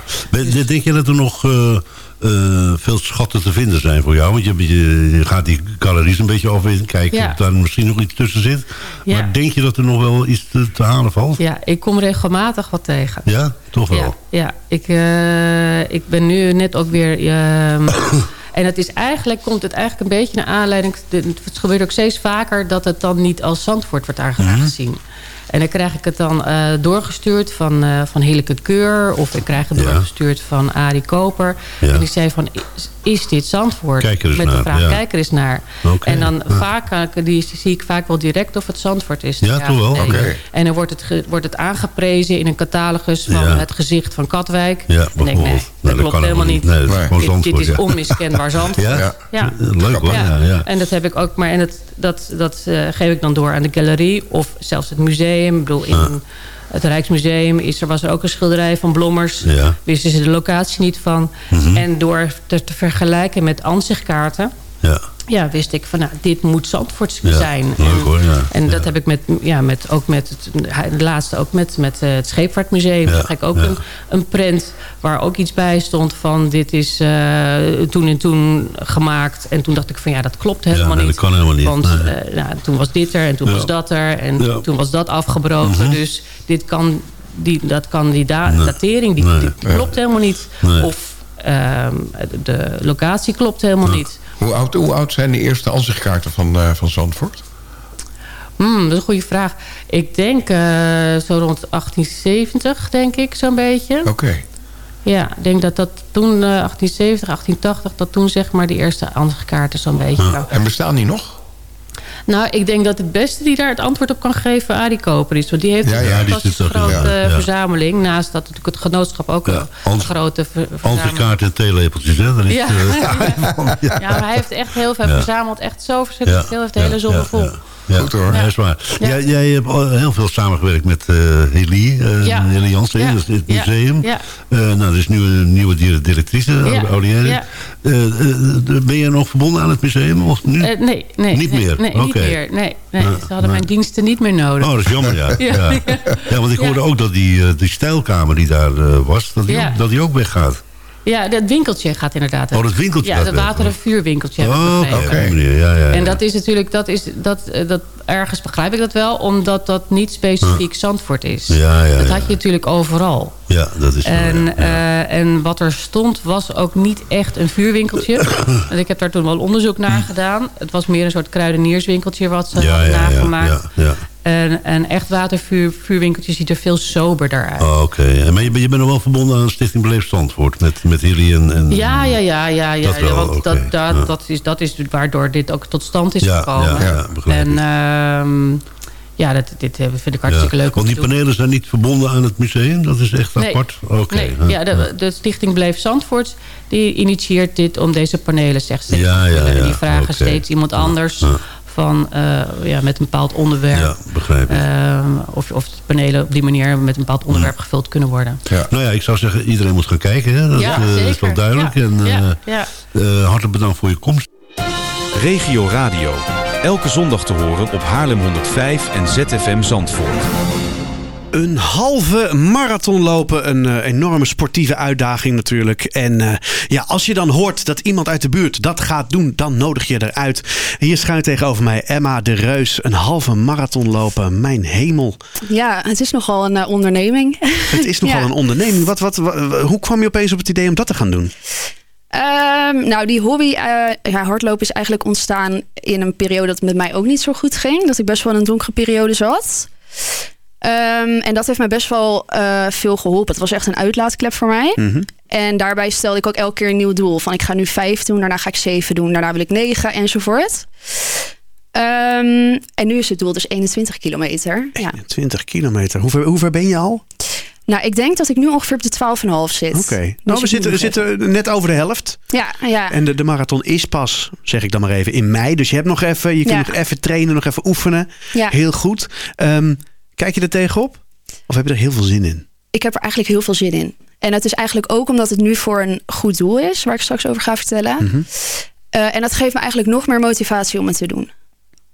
Denk je dat er nog eh, eh, veel schatten te vinden zijn voor jou? Want je, gaat die galeries een beetje af en kijken Ja. of daar misschien nog iets tussen zit. Ja. Maar denk je dat er nog wel iets te, te halen valt? Ja, ik kom regelmatig wat tegen. Ja, toch wel? Ja, ja. Ik, eh, ik ben nu net ook weer... ehm, en het is eigenlijk, komt het eigenlijk een beetje naar aanleiding... Het gebeurt ook steeds vaker dat het dan niet als Zandvoort wordt Mhm. aangezien. En dan krijg ik het dan eh, doorgestuurd van, eh van Hilleke Keur... of ik krijg het Ja. doorgestuurd van Arie Koper. Ja. En die zei van, is, is dit Zandvoort? Kijk er eens Met de naar, vraag, ja. kijk er eens naar. En dan vaak eh, die, zie ik vaak wel direct of het Zandvoort is. Ja, toch wel? nee. En dan wordt het, wordt het aangeprezen in een catalogus van het gezicht van Katwijk. Ja, nee, bijvoorbeeld. Dat Nee, dat klopt helemaal niet. niet. Nee, is dit, is ja. onmiskenbaar Zandvoort. Ja? Ja. Leuk hoor, ja. ja. En dat heb ik ook, maar en dat, dat, dat eh, geef ik dan door aan de galerie of zelfs het museum. Ik bedoel, in Ah. het Rijksmuseum is er, was er ook een schilderij van Blommers. Ja. Wisten ze de locatie niet van. Mhm. En door te, te vergelijken met ansichtkaarten... Ja. Ja, wist ik van, nou, dit moet Zandvoort Ja, zijn. leuk en, hoor, ja. En dat heb ik met, ja, met, ook met het, de laatste ook met, met eh, het Scheepvaartmuseum. Ja, zag ik ook ja. een, een print waar ook iets bij stond van... dit is eh, toen en toen gemaakt. En toen dacht ik van, ja, dat klopt helemaal nee, dat niet. kan helemaal niet, Want nee. eh, nou, toen was dit er en toen Ja. was dat er. En Ja. toen was dat afgebroken. Mhm. Dus dit kan, die, dat kan die da- Nee. datering, die, Nee. die, die klopt helemaal niet. Nee. Of ehm, de locatie klopt helemaal niet. Hoe oud, hoe oud zijn de eerste ansichtkaarten van, eh, van Zandvoort? Hmm, dat is een goede vraag. Ik denk eh, zo rond 1870, denk ik, zo'n beetje. Oké. Ja, ik denk dat dat toen, eh, 1870, 1880... dat toen zeg maar de eerste ansichtkaarten zo'n beetje... kwam. En bestaan die nog? Nou, ik denk dat het beste die daar het antwoord op kan geven... Arie Koper is. Want die heeft Ja, ja, een fantastische grote ja. verzameling. Naast dat natuurlijk het genootschap ook een grote ver- verzameling... Ansichtkaarten en theelepeltjes, hè? Is, Ja. eh, Ja, maar hij heeft echt heel veel verzameld. Echt zo verschrikkelijk veel. Heeft de hele ja, vol. ja. Goed hoor. Ja, is waar. Ja. Jij, jij hebt heel veel samengewerkt met eh Heli, eh Ja. Heli Jansen, Ja. het museum. Ja. Eh, nou, er is nu een nieuwe di- directrice, Ja. Eh, eh, ben je nog verbonden aan het museum? Of nu? Nee, nee. Niet nee, meer? Nee, Oké. niet meer. Nee, nee. Ja, ze hadden mijn diensten niet meer nodig. Oh, dat is jammer, ja. ja. Ja. ja. want ik hoorde ook dat die, eh, die stijlkamer die daar eh, was, dat die, Ja. ook, dat die ook weggaat. Ja, dat winkeltje gaat inderdaad. Oh, dat winkeltje Ja, dat water- en vuurwinkeltje. Oh, oké. Ja, ja, ja. En dat is natuurlijk, dat is, dat, eh, dat, ergens begrijp ik dat wel, omdat dat niet specifiek Zandvoort is. Ja, ja, dat had je natuurlijk overal. Ja, dat is En, eh, en wat er stond was ook niet echt een vuurwinkeltje. Want ik heb daar toen wel onderzoek naar gedaan. Het was meer een soort kruidenierswinkeltje wat ze hadden nagemaakt. ja, ja. Een, een echt watervuurwinkeltje ziet er veel soberder uit. Oh, Oké, Maar je, bent- je bent nog wel verbonden aan Stichting Beleef Zandvoort. Met, met Hilly en... en Ja, ja, ja, ja, ja. Dat wel, want dat, dat, ja. dat, is, dat is waardoor dit ook tot stand is Ja, gekomen. ja, ja, en ehm, ja, dat, dit eh, vind ik hartstikke Ja, leuk om Want die panelen zijn niet verbonden aan het museum? Dat is echt Nee. apart? Oké. nee, ja, ja, de, de stichting Bleef Zandvoort die initieert dit om deze panelen zeg, steeds Ja, ja, vullen. En ja, die vragen steeds iemand anders van, eh, ja, met een bepaald onderwerp. Ja, begrijp ik. Ehm, of, of de panelen op die manier met een bepaald onderwerp gevuld kunnen worden. Nou ja, ik zou zeggen, iedereen moet gaan kijken. Hè? Dat Ja, eh, is zeker. wel duidelijk. Ja, En, eh, ja, ja. eh, hartelijk bedankt voor je komst. Regio Radio. Elke zondag te horen op Haarlem 105 en ZFM Zandvoort. Een halve marathon lopen, een eh, enorme sportieve uitdaging natuurlijk. En eh, ja, als je dan hoort dat iemand uit de buurt dat gaat doen, dan nodig je eruit. Hier schuilt tegenover mij Emma de Reus, een halve marathon lopen. Mijn hemel, Ja, het is nogal een eh, onderneming. het is nogal Ja. een onderneming. Wat, wat, wa- hoe kwam je opeens op het idee om dat te gaan doen? Ehm, nou, die hobby, ja, hardlopen is eigenlijk ontstaan in een periode dat het met mij ook niet zo goed ging. Dat ik best wel in een donkere periode zat. Ehm, en dat heeft mij best wel eh, veel geholpen. Het was echt een uitlaatklep voor mij. Mhm. En daarbij stelde ik ook elke keer een nieuw doel. Van ik ga nu vijf doen, daarna ga ik zeven doen, daarna wil ik negen enzovoort. Ehm, en nu is het doel dus 21 kilometer. Ja. 20 kilometer. Hoe ver, hoe ver ben je al? Nou, ik denk dat ik nu ongeveer op de 12,5 zit. Oké. Dus Nou, we zitten, we zitten net over de helft. Ja, ja. En de, de marathon is pas, zeg ik dan maar even, in mei. Dus je hebt nog even, je kunt Ja. nog even trainen, nog even oefenen. Ja. Heel goed. Ehm, kijk je er tegenop? Of heb je er heel veel zin in? ik heb er eigenlijk heel veel zin in. En het is eigenlijk ook omdat het nu voor een goed doel is, waar ik straks over ga vertellen. Mhm. Eh, en dat geeft me eigenlijk nog meer motivatie om het te doen.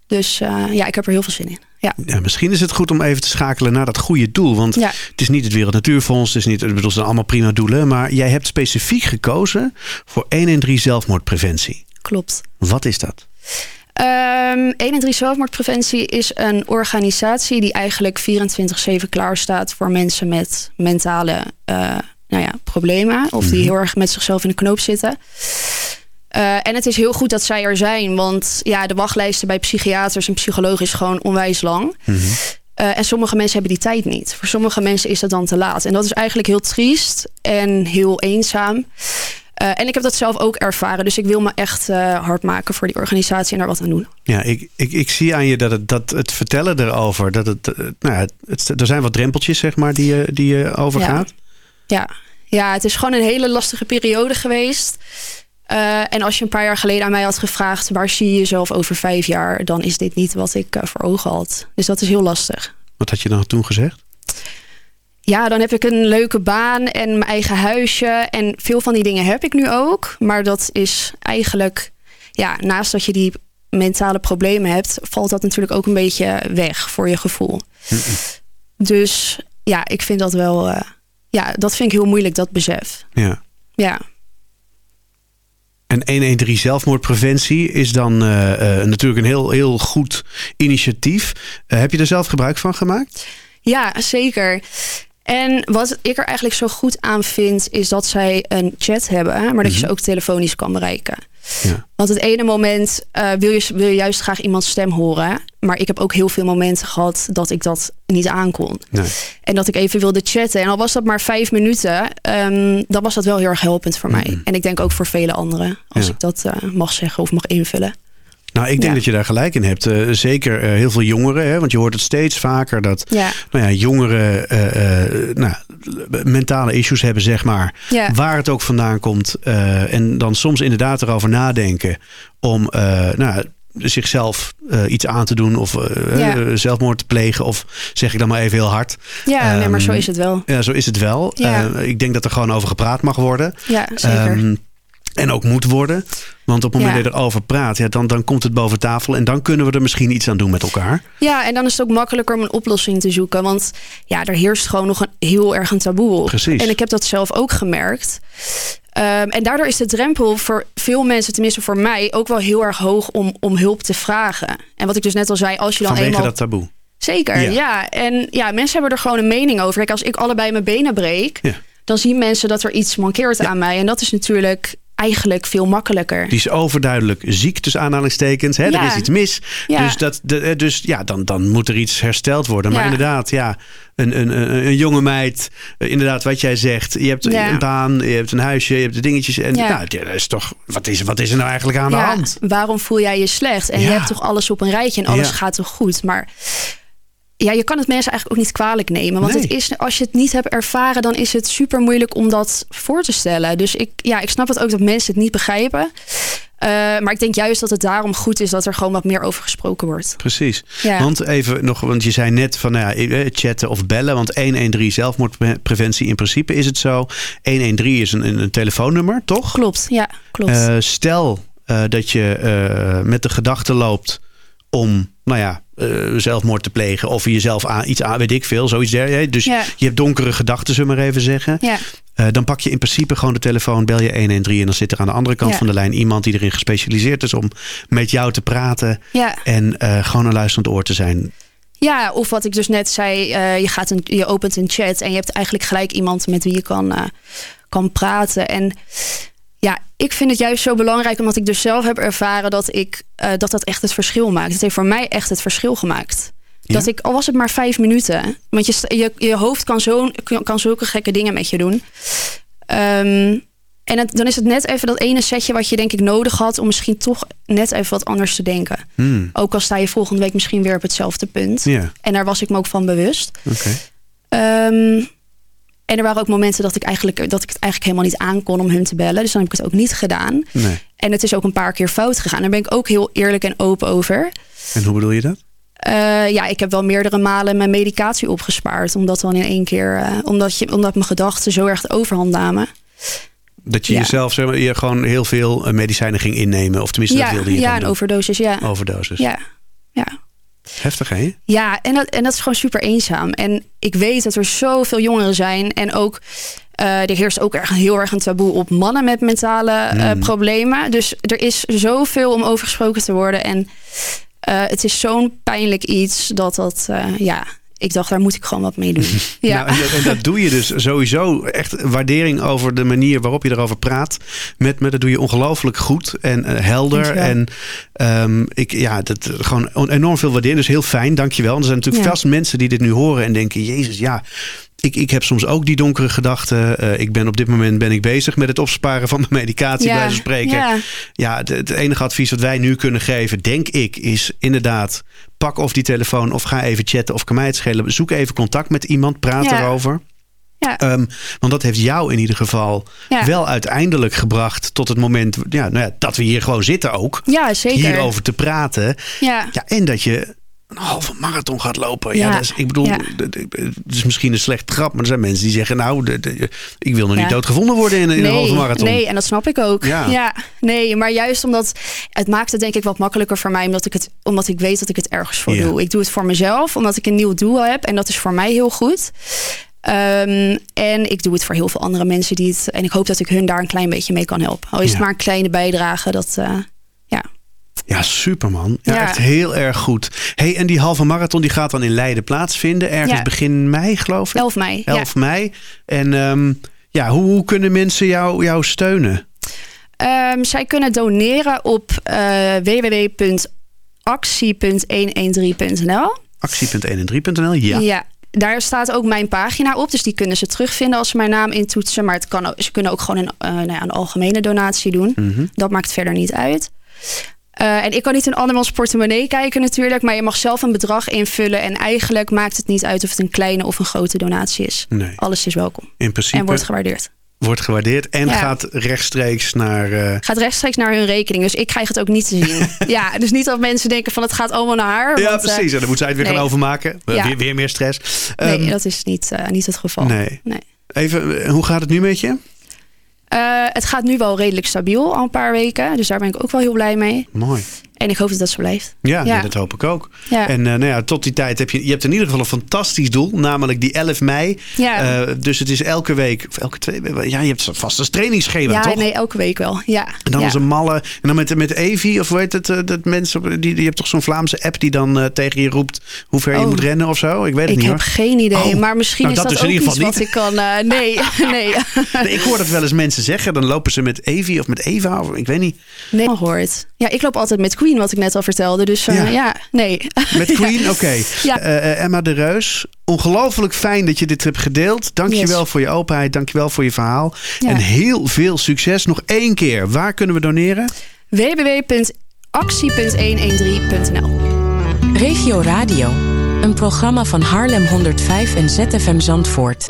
Dus eh, ja, ik heb er heel veel zin in. Ja. Ja, misschien is het goed om even te schakelen naar dat goede doel. Want Ja. het is niet het Wereld Natuurfonds, het is niet, ik bedoel, het zijn allemaal prima doelen. Maar jij hebt specifiek gekozen voor 113 zelfmoordpreventie. Klopt. Wat is dat? Ehm 113 zelfmoordpreventie is een organisatie die eigenlijk 24-7 klaar staat voor mensen met mentale eh, nou ja, problemen. Of die Mhm. heel erg met zichzelf in de knoop zitten. Eh, en het is heel goed dat zij er zijn, want ja, de wachtlijsten bij psychiaters en psychologen is gewoon onwijs lang. Eh, en sommige mensen hebben die tijd niet. Voor sommige mensen is dat dan te laat. En dat is eigenlijk heel triest en heel eenzaam. Eh, en ik heb dat zelf ook ervaren. Dus ik wil me echt eh, hard maken voor die organisatie en daar wat aan doen. Ja, ik, ik, ik zie aan je dat het, dat het vertellen erover, dat het, eh, nou ja, het, er zijn wat drempeltjes, zeg maar, die je, die je overgaat. Ja. ja, het is gewoon een hele lastige periode geweest. En als je een paar jaar geleden aan mij had gevraagd... waar zie je jezelf over vijf jaar... dan is dit niet wat ik voor ogen had. Dus dat is heel lastig. Wat had je dan toen gezegd? Ja, dan heb ik een leuke baan en mijn eigen huisje. En veel van die dingen heb ik nu ook. Maar dat is eigenlijk... Ja, naast dat je die mentale problemen hebt... valt dat natuurlijk ook een beetje weg voor je gevoel. Dus ja, ik vind dat wel... eh, ja, dat vind ik heel moeilijk, dat besef. Ja. Ja. En 113 zelfmoordpreventie is dan eh, eh, natuurlijk een heel, heel goed initiatief. Heb je er zelf gebruik van gemaakt? Ja, zeker. En wat ik er eigenlijk zo goed aan vind, is dat zij een chat hebben, maar dat je ze ook telefonisch kan bereiken. Ja. Want het ene moment eh, wil, je, wil je juist graag iemands stem horen. Maar ik heb ook heel veel momenten gehad dat ik dat niet aankon. Nee. En dat ik even wilde chatten. En al was dat maar vijf minuten, ehm, dan was dat wel heel erg helpend voor mij. En ik denk ook voor vele anderen, als Ja. ik dat eh, mag zeggen of mag invullen. Nou, ik denk Ja. dat je daar gelijk in hebt. Eh, zeker eh, heel veel jongeren, hè, want je hoort het steeds vaker dat Ja. nou ja, jongeren eh, nou, mentale issues hebben, zeg maar. Waar het ook vandaan komt. en dan soms inderdaad erover nadenken om nou, zichzelf iets aan te doen of Ja. eh, zelfmoord te plegen. Of zeg ik dan maar even heel hard. Ja, nee, maar Ehm, zo is het wel. Ja, zo is het wel. Ja. Ik denk dat er gewoon over gepraat mag worden. Ja, zeker. Ehm, en ook moet worden. Want op het moment Ja. dat je erover praat, ja, dan, dan komt het boven tafel. En dan kunnen we er misschien iets aan doen met elkaar. Ja, en dan is het ook makkelijker om een oplossing te zoeken. Want ja, er heerst gewoon nog een, heel erg een taboe op. Precies. En ik heb dat zelf ook gemerkt. Ehm, en daardoor is de drempel voor veel mensen, tenminste voor mij, ook wel heel erg hoog om, om hulp te vragen. En wat ik dus net al zei, als je dan Vanwege eenmaal... dat taboe. Zeker, Ja. ja. En ja, mensen hebben er gewoon een mening over. Kijk, als ik allebei mijn benen breek, dan zien mensen dat er iets mankeert aan mij. En dat is natuurlijk eigenlijk veel makkelijker. Die is overduidelijk ziek, tussen aanhalingstekens. Hè? Er is iets mis. Ja. Dus, dat, de, eh, dus ja, dan, dan moet er iets hersteld worden. Maar Ja. inderdaad, ja, een, een, een, een jonge meid. eh, Inderdaad, wat jij zegt. Je hebt een baan, je hebt een huisje, je hebt de dingetjes. En Ja. nou, dat is toch, wat, is, wat is er nou eigenlijk aan de hand? Waarom voel jij je slecht? En je hebt toch alles op een rijtje en alles gaat toch goed? Maar ja, je kan het mensen eigenlijk ook niet kwalijk nemen. Want Nee. het is, als je het niet hebt ervaren, dan is het super moeilijk om dat voor te stellen. Dus ik, ja, ik snap het ook dat mensen het niet begrijpen. Eh, maar ik denk juist dat het daarom goed is dat er gewoon wat meer over gesproken wordt. Precies. Ja. Want even nog, want je zei net van nou ja, eh, chatten of bellen. Want 113 zelfmoordpreventie, in principe is het zo. 113 is een, een, telefoonnummer, toch? Klopt, ja, klopt. Eh, stel eh, dat je eh, met de gedachte loopt om, nou ja, eh, zelfmoord te plegen of jezelf aan iets aan, weet ik veel, zoiets der. Dus Ja. je hebt donkere gedachten, zullen we maar even zeggen. ja. Eh, dan pak je in principe gewoon de telefoon, bel je 113 en dan zit er aan de andere kant Ja. van de lijn iemand die erin gespecialiseerd is om met jou te praten en eh, gewoon een luisterend oor te zijn. Ja, of wat ik dus net zei, je, gaat een, je opent een chat en je hebt eigenlijk gelijk iemand met wie je kan, kan praten. En ja, ik vind het juist zo belangrijk, omdat ik dus zelf heb ervaren dat ik, eh, dat, dat echt het verschil maakt. Het heeft voor mij echt het verschil gemaakt. Ja? Dat ik, al was het maar vijf minuten. Want je, je, je hoofd kan, zo, kan zulke gekke dingen met je doen. Ehm, en het- dan is het net even dat ene setje wat je denk ik nodig had... om misschien toch net even wat anders te denken. Hmm, Ook al sta je volgende week misschien weer op hetzelfde punt. Ja, En daar was ik me ook van bewust. oké. Ehm, en er waren ook momenten dat ik, eigenlijk, dat ik het eigenlijk helemaal niet aankon om hun te bellen. Dus dan heb ik het ook niet gedaan. Nee. En het is ook een paar keer fout gegaan. Daar ben ik ook heel eerlijk en open over. En hoe bedoel je dat? Eh, ja, ik heb wel meerdere malen mijn medicatie opgespaard. Omdat dan in één keer, eh, omdat, je, omdat mijn gedachten zo erg de overhand namen. Dat je Ja. jezelf, zeg maar, je gewoon heel veel eh, medicijnen ging innemen. Of tenminste, dat Ja, wilde je ja een doen. overdosis, ja. Overdosis. Ja, ja. Heftig, hè? Ja, en dat, en dat is gewoon super eenzaam. En ik weet dat er zoveel jongeren zijn. En ook, eh er heerst ook erg, heel erg een taboe op mannen met mentale eh, Mm. problemen. Dus er is zoveel om over gesproken te worden. En eh, het is zo'n pijnlijk iets dat dat, ja, ik dacht, daar moet ik gewoon wat mee doen. ja. Nou, en, dat, en dat doe je dus sowieso. Echt waardering over de manier waarop je erover praat. Met me, dat doe je ongelooflijk goed en eh, helder. En ehm, ik, ja, dat gewoon on- enorm veel waardering. Dus heel fijn, dankjewel. En er zijn natuurlijk Ja. vast mensen die dit nu horen en denken: Jezus, ja. Ik, ik heb soms ook die donkere gedachten. Eh, ik ben op dit moment ben ik bezig met het opsparen van mijn medicatie, Ja, bij wijze spreken. ja. Ja, het, het enige advies wat wij nu kunnen geven, denk ik, is inderdaad... pak of die telefoon of ga even chatten of kan mij het schelen. Zoek even contact met iemand, praat Ja. erover. Ja. Ehm, want dat heeft jou in ieder geval Ja. wel uiteindelijk gebracht... tot het moment ja, nou ja, dat we hier gewoon zitten ook. Ja, zeker. Hierover te praten. Ja. Ja, en dat je een halve marathon gaat lopen. Ja, Ja. dat is, ik bedoel, Ja. het is misschien een slecht grap... maar er zijn mensen die zeggen... nou, de- de- ik wil nog niet Ja. doodgevonden worden in, in een halve marathon. Nee, en dat snap ik ook. Ja. Nee, maar juist omdat het maakt het denk ik wat makkelijker voor mij, omdat ik het, omdat ik weet dat ik het ergens voor doe. Ik doe het voor mezelf, omdat ik een nieuw doel heb en dat is voor mij heel goed. Ehm, en ik doe het voor heel veel andere mensen die het. En ik hoop dat ik hun daar een klein beetje mee kan helpen. Al is het maar een kleine bijdrage. Dat, eh. Ja, superman. Ja, Ja. echt heel erg goed. Hey, en die halve marathon die gaat dan in Leiden plaatsvinden. Ergens Ja. begin mei, geloof ik. 11 mei. 11 mei. En ehm, ja, hoe, hoe kunnen mensen jou, jou steunen? Ehm, zij kunnen doneren op eh www.actie.113.nl. Actie.113.nl, ja. Ja. Daar staat ook mijn pagina op, dus die kunnen ze terugvinden als ze mijn naam intoetsen. Maar het kan ook, ze kunnen ook gewoon een, eh, nou ja, een algemene donatie doen. Mhm. Dat maakt verder niet uit. Eh, en ik kan niet in andermans portemonnee kijken natuurlijk, maar je mag zelf een bedrag invullen. En eigenlijk maakt het niet uit of het een kleine of een grote donatie is. Nee. Alles is welkom In principe en wordt gewaardeerd. wordt gewaardeerd en Ja. gaat rechtstreeks naar... eh, Gaat rechtstreeks naar hun rekening, dus ik krijg het ook niet te zien. ja, dus niet dat mensen denken van het gaat allemaal naar haar. ja, want, eh, precies. En dan moet zij het weer nee. gaan overmaken. Ja. Weer, weer meer stress. Nee, Ehm, dat is niet, niet het geval. nee. nee. Even, hoe gaat het nu met je? Eh, het gaat nu wel redelijk stabiel, al een paar weken. Dus daar ben ik ook wel heel blij mee. Mooi. En ik hoop dat dat zo blijft. Ja, nee, dat hoop ik ook. Ja. En eh, nou ja, tot die tijd heb je, je hebt in ieder geval een fantastisch doel, namelijk die 11 mei. Ja. Eh, dus het is elke week, of elke twee weken, ja, je hebt een vast trainingsschema, ja, toch? nee, elke week wel. Ja. En dan ja. als een malle. En dan met, met Evi, of hoe heet het, eh, dat mensen, die, die, je hebt toch zo'n Vlaamse app die dan tegen je roept hoe ver je Oh. moet rennen of zo? Ik weet het Ik niet heb hoor. geen idee, Oh, maar misschien nou, is dat, dus ook in ieder iets geval wat niet. ik kan... eh, nee, nee. Nee, ik hoor dat wel eens mensen zeggen. Dan lopen ze met Evi of met Eva, of ik weet niet. Nee, gehoord. Ja, ik loop altijd met Queen, wat ik net al vertelde. Dus eh, Ja. ja. nee. Met Queen, oké. Ja. Eh, eh, Emma de Reus, ongelooflijk fijn dat je dit hebt gedeeld. Dank je Yes. wel voor je openheid, dank je wel voor je verhaal. Ja. En heel veel succes. Nog één keer, waar kunnen we doneren? www.actie.113.nl Regio Radio, een programma van Haarlem 105 en ZFM Zandvoort.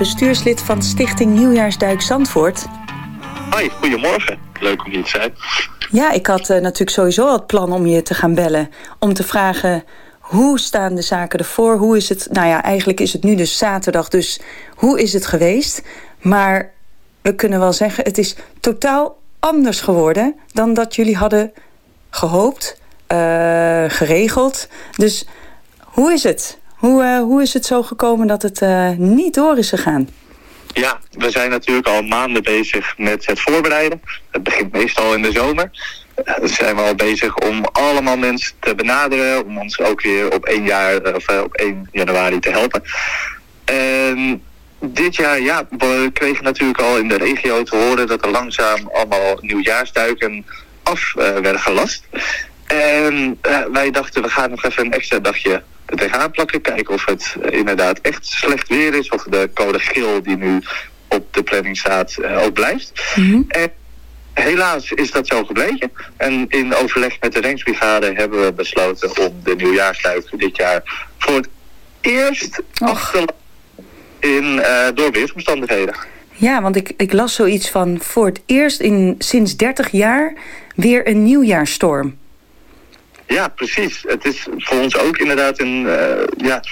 Bestuurslid van Stichting Nieuwjaarsduik Zandvoort. Hoi, goedemorgen. Leuk om hier te zijn. Ja, ik had eh, natuurlijk sowieso al het plan om je te gaan bellen. Om te vragen, hoe staan de zaken ervoor? Hoe is het, nou ja, eigenlijk is het nu dus zaterdag, dus hoe is het geweest? Maar we kunnen wel zeggen, het is totaal anders geworden... dan dat jullie hadden gehoopt, eh, geregeld. Dus hoe is het? Hoe, eh, hoe is het zo gekomen dat het eh, niet door is gegaan? Ja, we zijn natuurlijk al maanden bezig met het voorbereiden. Het begint meestal in de zomer. Eh, Dan zijn we al bezig om allemaal mensen te benaderen. Om ons ook weer op 1, jaar, eh, of, eh, op 1 januari te helpen. En dit jaar, ja, we kregen natuurlijk al in de regio te horen dat er langzaam allemaal nieuwjaarsduiken af eh, werden gelast. En eh, wij dachten, we gaan nog even een extra dagje tegenaan plakken. Kijken of het eh, inderdaad echt slecht weer is. Of de code geel die nu op de planning staat eh, ook blijft. En helaas is dat zo gebleken. En in overleg met de Rijksbrigade hebben we besloten om de nieuwjaarsduik dit jaar voor het eerst af te in, door weersomstandigheden. Ja, want ik, ik las zoiets van voor het eerst in sinds 30 jaar weer een nieuwjaarstorm. Ja, precies. Het is voor ons ook inderdaad een, eh, ja,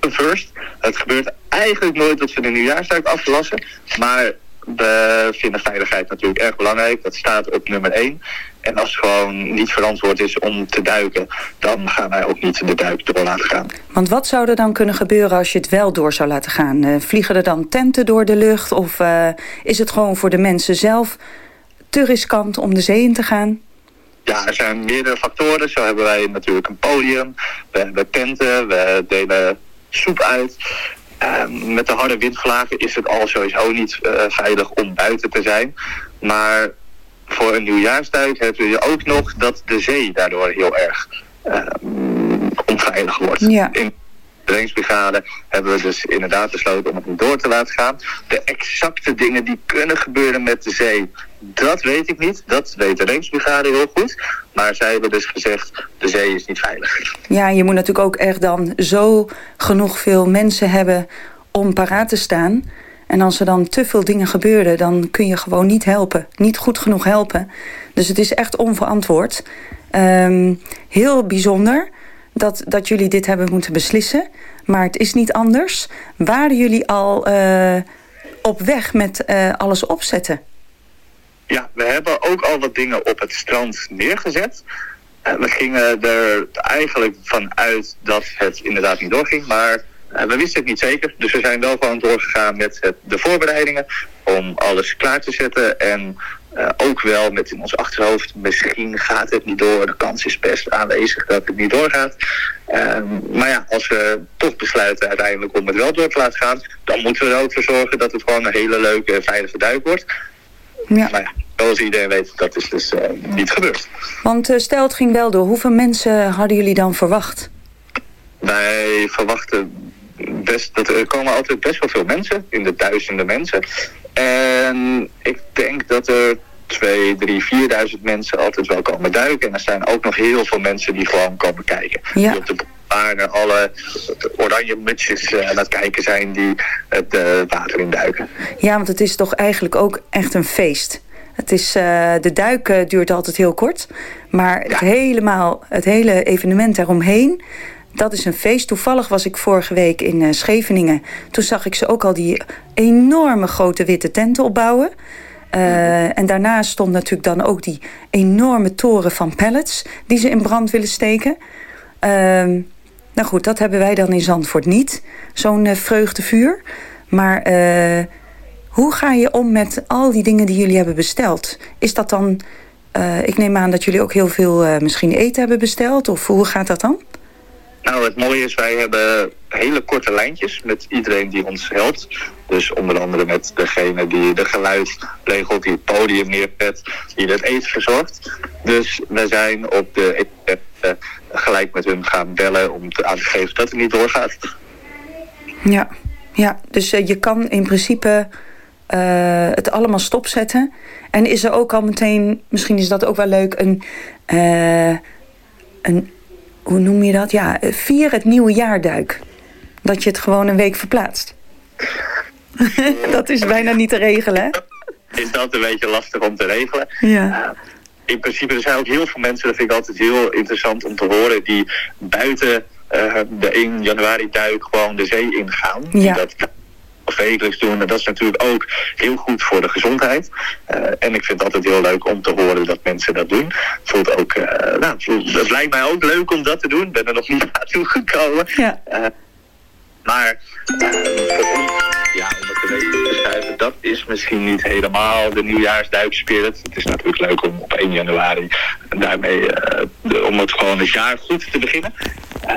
een first. Het gebeurt eigenlijk nooit dat we de nieuwjaarsduik aflassen. Maar we vinden veiligheid natuurlijk erg belangrijk. Dat staat op nummer 1. En als het gewoon niet verantwoord is om te duiken, dan gaan wij ook niet de duik door laten gaan. Want wat zou er dan kunnen gebeuren als je het wel door zou laten gaan? Eh, vliegen er dan tenten door de lucht? Of eh, is het gewoon voor de mensen zelf te riskant om de zee in te gaan? Ja, er zijn meerdere factoren. Zo hebben wij natuurlijk een podium, we hebben tenten, we delen soep uit. Ehm, met de harde windvlagen is het al sowieso niet eh, veilig om buiten te zijn. Maar voor een nieuwjaarsduik heb je ook nog dat de zee daardoor heel erg ehm, onveilig wordt. Ja. In de reddingsbrigade hebben we dus inderdaad besloten om het niet door te laten gaan. De exacte dingen die kunnen gebeuren met de zee, dat weet ik niet. Dat weet de reddingsbrigade heel goed. Maar zij hebben dus gezegd, de zee is niet veilig. Ja, je moet natuurlijk ook echt dan zo genoeg veel mensen hebben om paraat te staan. En als er dan te veel dingen gebeuren, dan kun je gewoon niet helpen. Niet goed genoeg helpen. Dus het is echt onverantwoord. Ehm, heel bijzonder dat, dat jullie dit hebben moeten beslissen. Maar het is niet anders. Waren jullie al eh, op weg met eh, alles opzetten? Ja, we hebben ook al wat dingen op het strand neergezet. Eh, we gingen er eigenlijk vanuit dat het inderdaad niet doorging, maar eh, we wisten het niet zeker. Dus we zijn wel gewoon doorgegaan met het, de voorbereidingen om alles klaar te zetten. En eh, ook wel met in ons achterhoofd, misschien gaat het niet door. De kans is best aanwezig dat het niet doorgaat. Ehm, maar ja, als we toch besluiten uiteindelijk om het wel door te laten gaan, dan moeten we er ook voor zorgen dat het gewoon een hele leuke en veilige duik wordt. Ja. Maar ja, zoals iedereen weet, dat is dus eh, niet gebeurd. Want eh, stel het ging wel door. Hoeveel mensen hadden jullie dan verwacht? Wij verwachten best, dat er komen altijd best wel veel mensen, in de duizenden mensen. En ik denk dat er twee, drie, vierduizend mensen altijd wel komen duiken. En er zijn ook nog heel veel mensen die gewoon komen kijken. Ja. Die op de naar alle oranje mutsjes eh, aan het kijken zijn die het eh, water in duiken. Ja, want het is toch eigenlijk ook echt een feest. Het is, eh, de duik duurt altijd heel kort. Maar het, helemaal, het hele evenement daaromheen, dat is een feest. Toevallig was ik vorige week in Scheveningen. Toen zag ik ze ook al die enorme grote witte tenten opbouwen. En daarnaast stond natuurlijk dan ook die enorme toren van pallets... die ze in brand willen steken. Ehm, nou goed, dat hebben wij dan in Zandvoort niet. Zo'n eh, vreugdevuur. Maar eh, hoe ga je om met al die dingen die jullie hebben besteld? Is dat dan... eh, ik neem aan dat jullie ook heel veel misschien eten hebben besteld. Of hoe gaat dat dan? Nou, het mooie is, wij hebben hele korte lijntjes met iedereen die ons helpt. Dus onder andere met degene die de geluid regelt, die het podium neerzet, die het eten verzorgt. Dus we zijn op de eh, gelijk met hun gaan bellen om te aan te geven dat het niet doorgaat. Ja, ja dus eh, je kan in principe eh, het allemaal stopzetten. En is er ook al meteen, misschien is dat ook wel leuk, een, een hoe noem je dat? Ja, vier het nieuwe jaarduik. Dat je het gewoon een week verplaatst. dat is bijna niet te regelen, hè? Is dat een beetje lastig om te regelen? Ja. in principe, er zijn ook heel veel mensen, dat vind ik altijd heel interessant om te horen, die buiten eh, de 1 januari duik gewoon de zee ingaan. Ja. dat wekelijks doen. En dat is natuurlijk ook heel goed voor de gezondheid. Eh, en ik vind het altijd heel leuk om te horen dat mensen dat doen. Voelt ook, eh, nou, het lijkt mij ook leuk om dat te doen. Ik ben er nog niet naartoe gekomen. Ja. Maar eh, ja, om het een beetje te beschrijven, dat is misschien niet helemaal de nieuwjaarsduikspirit. Het is natuurlijk leuk om op 1 januari daarmee, eh, de- om het gewoon het jaar goed te beginnen. Eh,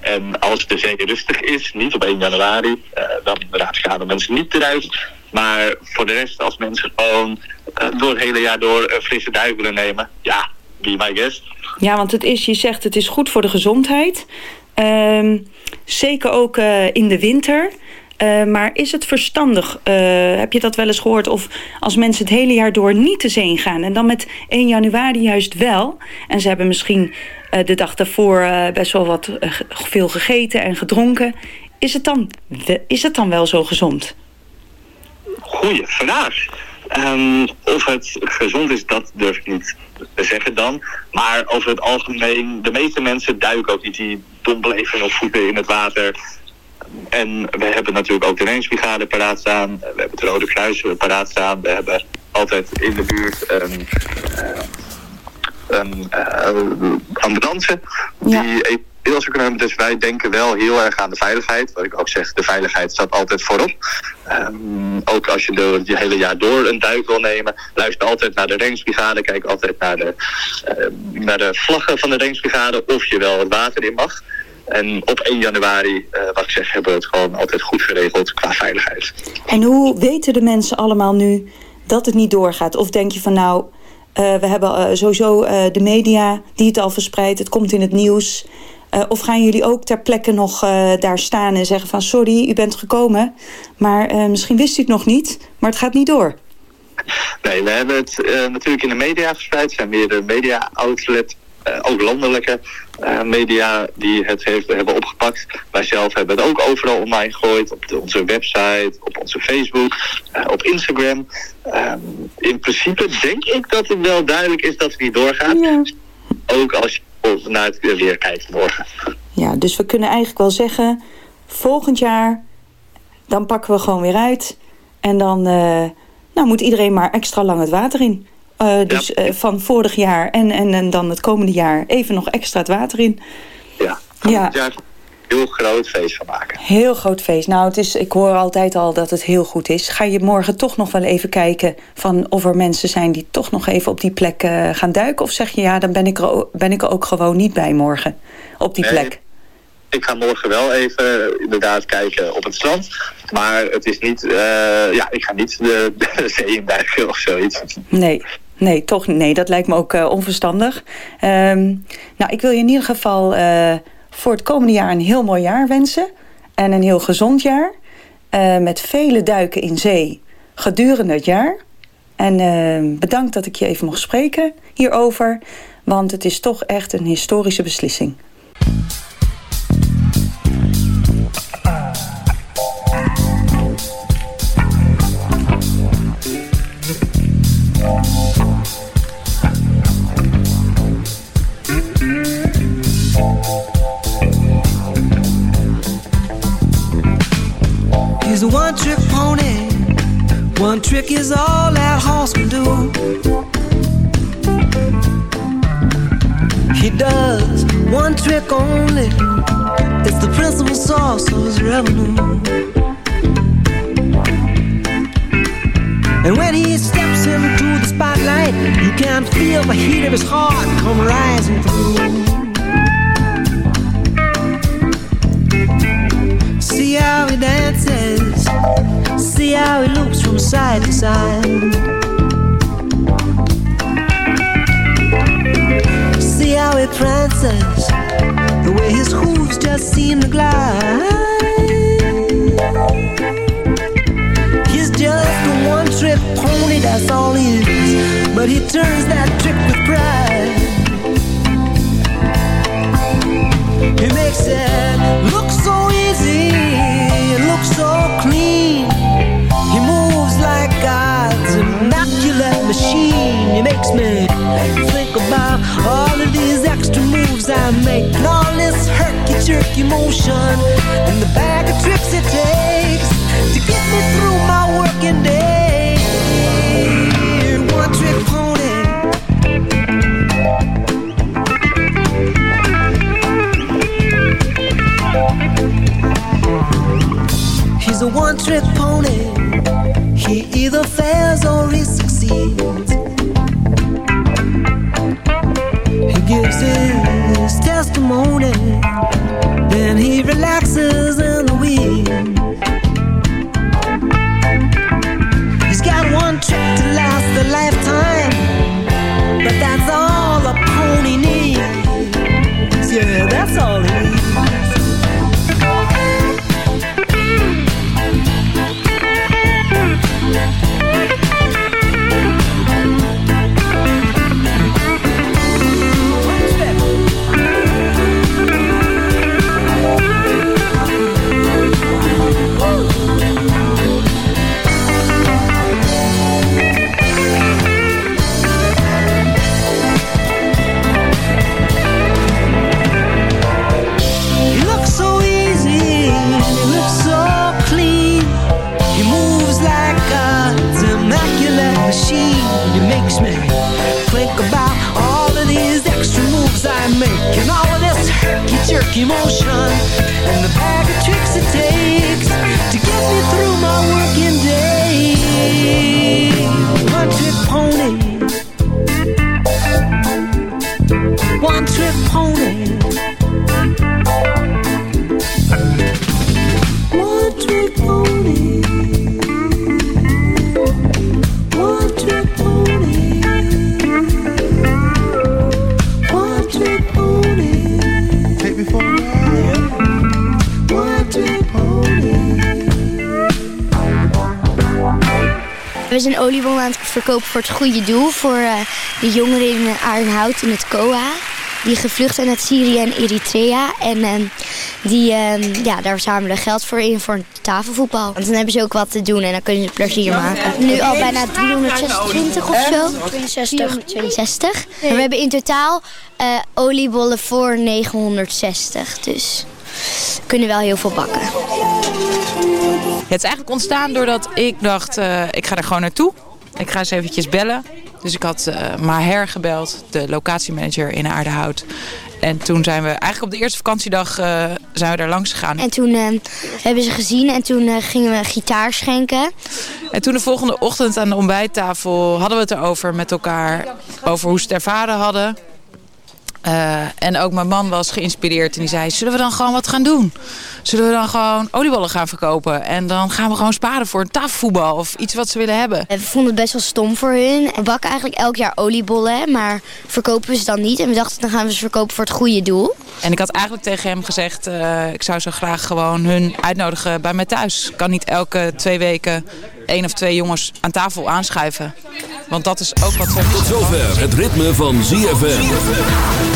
en als de zee rustig is, niet op 1 januari, eh, dan raad ik aan om mensen niet duiken. Maar voor de rest, als mensen gewoon door het hele jaar door frisse duik willen nemen, ja, be my guest. Ja, want het is, je zegt het is goed voor de gezondheid. Ehm, zeker ook eh, in de winter. Eh, maar is het verstandig, eh, heb je dat wel eens gehoord... of als mensen het hele jaar door niet de zee gaan... en dan met 1 januari juist wel... en ze hebben misschien eh, de dag daarvoor best wel wat veel gegeten en gedronken... Is het, dan, is het dan wel zo gezond? Goeie vraag. Ehm, of het gezond is, dat durf ik niet te zeggen dan. Maar over het algemeen, de meeste mensen duiken ook niet. Die dompelen even nog voeten in het water. En we hebben natuurlijk ook de reddingsbrigade paraat staan. We hebben het Rode Kruis paraat staan. We hebben altijd in de buurt een, eh, ambulance die zou kunnen hebben. Dus wij denken wel heel erg aan de veiligheid. Wat ik ook zeg, de veiligheid staat altijd voorop. Ehm, ook als je door het hele jaar door een duik wil nemen, luister altijd naar de reddingsbrigade. Kijk altijd naar de, eh, naar de vlaggen van de reddingsbrigade of je wel het water in mag. En op 1 januari, eh, wat ik zeg, hebben we het gewoon altijd goed geregeld qua veiligheid. En hoe weten de mensen allemaal nu dat het niet doorgaat? Of denk je van nou, we hebben eh, sowieso eh, de media die het al verspreidt, het komt in het nieuws. Eh, of gaan jullie ook ter plekke nog eh, daar staan en zeggen van sorry, u bent gekomen, maar eh, misschien wist u het nog niet, maar het gaat niet door. Nee, we hebben het eh, natuurlijk in de media verspreid. Er zijn meerdere media-outlets, eh, ook landelijke eh, media die het heeft, hebben opgepakt. Wij zelf hebben het ook overal online gegooid. Op de- onze website, op onze Facebook, eh, op Instagram. Ehm, in principe denk ik dat het wel duidelijk is dat het niet doorgaat. Ook als je naar het weer kijkt morgen. Ja, dus we kunnen eigenlijk wel zeggen, volgend jaar, dan pakken we gewoon weer uit. En dan eh, nou, moet iedereen maar extra lang het water in. Eh, dus eh, van vorig jaar en, en, en dan het komende jaar even nog extra het water in. Ja, Ja, een heel groot feest van maken. heel groot feest. Nou, het is, ik hoor altijd al dat het heel goed is. Ga je morgen toch nog wel even kijken van of er mensen zijn die toch nog even op die plek eh, gaan duiken? Of zeg je ja, dan ben ik, er, ben ik er ook gewoon niet bij morgen op die Nee, plek? Ik ga morgen wel even inderdaad kijken op het strand. Maar het is niet, ja, ik ga niet de, de zee in duiken of zoiets. Nee, nee, toch nee. Dat lijkt me ook eh, onverstandig. Ehm, nou, ik wil je in ieder geval eh, voor het komende jaar een heel mooi jaar wensen. En een heel gezond jaar. Eh, met vele duiken in zee gedurende het jaar. En eh, bedankt dat ik je even mocht spreken hierover. Want het is toch echt een historische beslissing. One trick pony. One trick is all that horse can do. He does one trick only. It's the principal source of his revenue. And when he steps into the spotlight, you can feel the heat of his heart come rising through. See how he dances, see how he looks from side to side. See how he prances, the way his hooves just seem to glide. He's just a one trick pony, that's all he is. But he turns that trick with pride. He makes it look so easy, it looks so clean. He moves like God's immaculate machine. He makes me think about all of these extra moves I make, and all this herky jerky motion, and the bag of tricks it takes to get me through my working day. He's a one trick pony. He either fails or he succeeds. He gives his testimony, then he relaxes in the wheel. Een oliebol aan het verkopen voor het goede doel. Voor eh, de jongeren in Arnhout in het COA. Die gevlucht zijn uit Syrië en Eritrea. En ehm, die, ehm, ja, daar verzamelen geld voor in voor tafelvoetbal. Want dan hebben ze ook wat te doen en dan kunnen ze plezier maken. Nu al bijna 326 of zo. 62. 62. Maar we hebben in totaal eh, oliebollen voor 960. Dus we kunnen wel heel veel bakken. Het is eigenlijk ontstaan doordat ik dacht, eh, ik ga er gewoon naartoe. Ik ga eens eventjes bellen. Dus ik had uh, Maher gebeld, de locatiemanager in Aardehout. En toen zijn we, eigenlijk op de eerste vakantiedag uh, zijn we daar langs gegaan. En toen uh, hebben ze gezien en toen gingen we gitaar schenken. En toen de volgende ochtend aan de ontbijttafel hadden we het erover met elkaar. Over hoe ze het ervaren hadden. Uh, en ook mijn man was geïnspireerd en die zei, zullen we dan gewoon wat gaan doen? Zullen we dan gewoon oliebollen gaan verkopen? En dan gaan we gewoon sparen voor een tafelvoetbal of iets wat ze willen hebben. We vonden het best wel stom voor hun. We bakken eigenlijk elk jaar oliebollen, maar verkopen we ze dan niet. En we dachten, dan gaan we ze verkopen voor het goede doel. En ik had eigenlijk tegen hem gezegd, uh, ik zou zo graag gewoon hun uitnodigen bij mij thuis. Ik kan niet elke twee weken één of twee jongens aan tafel aanschuiven. Want dat is ook wat. Tot zover het ritme van ZFM.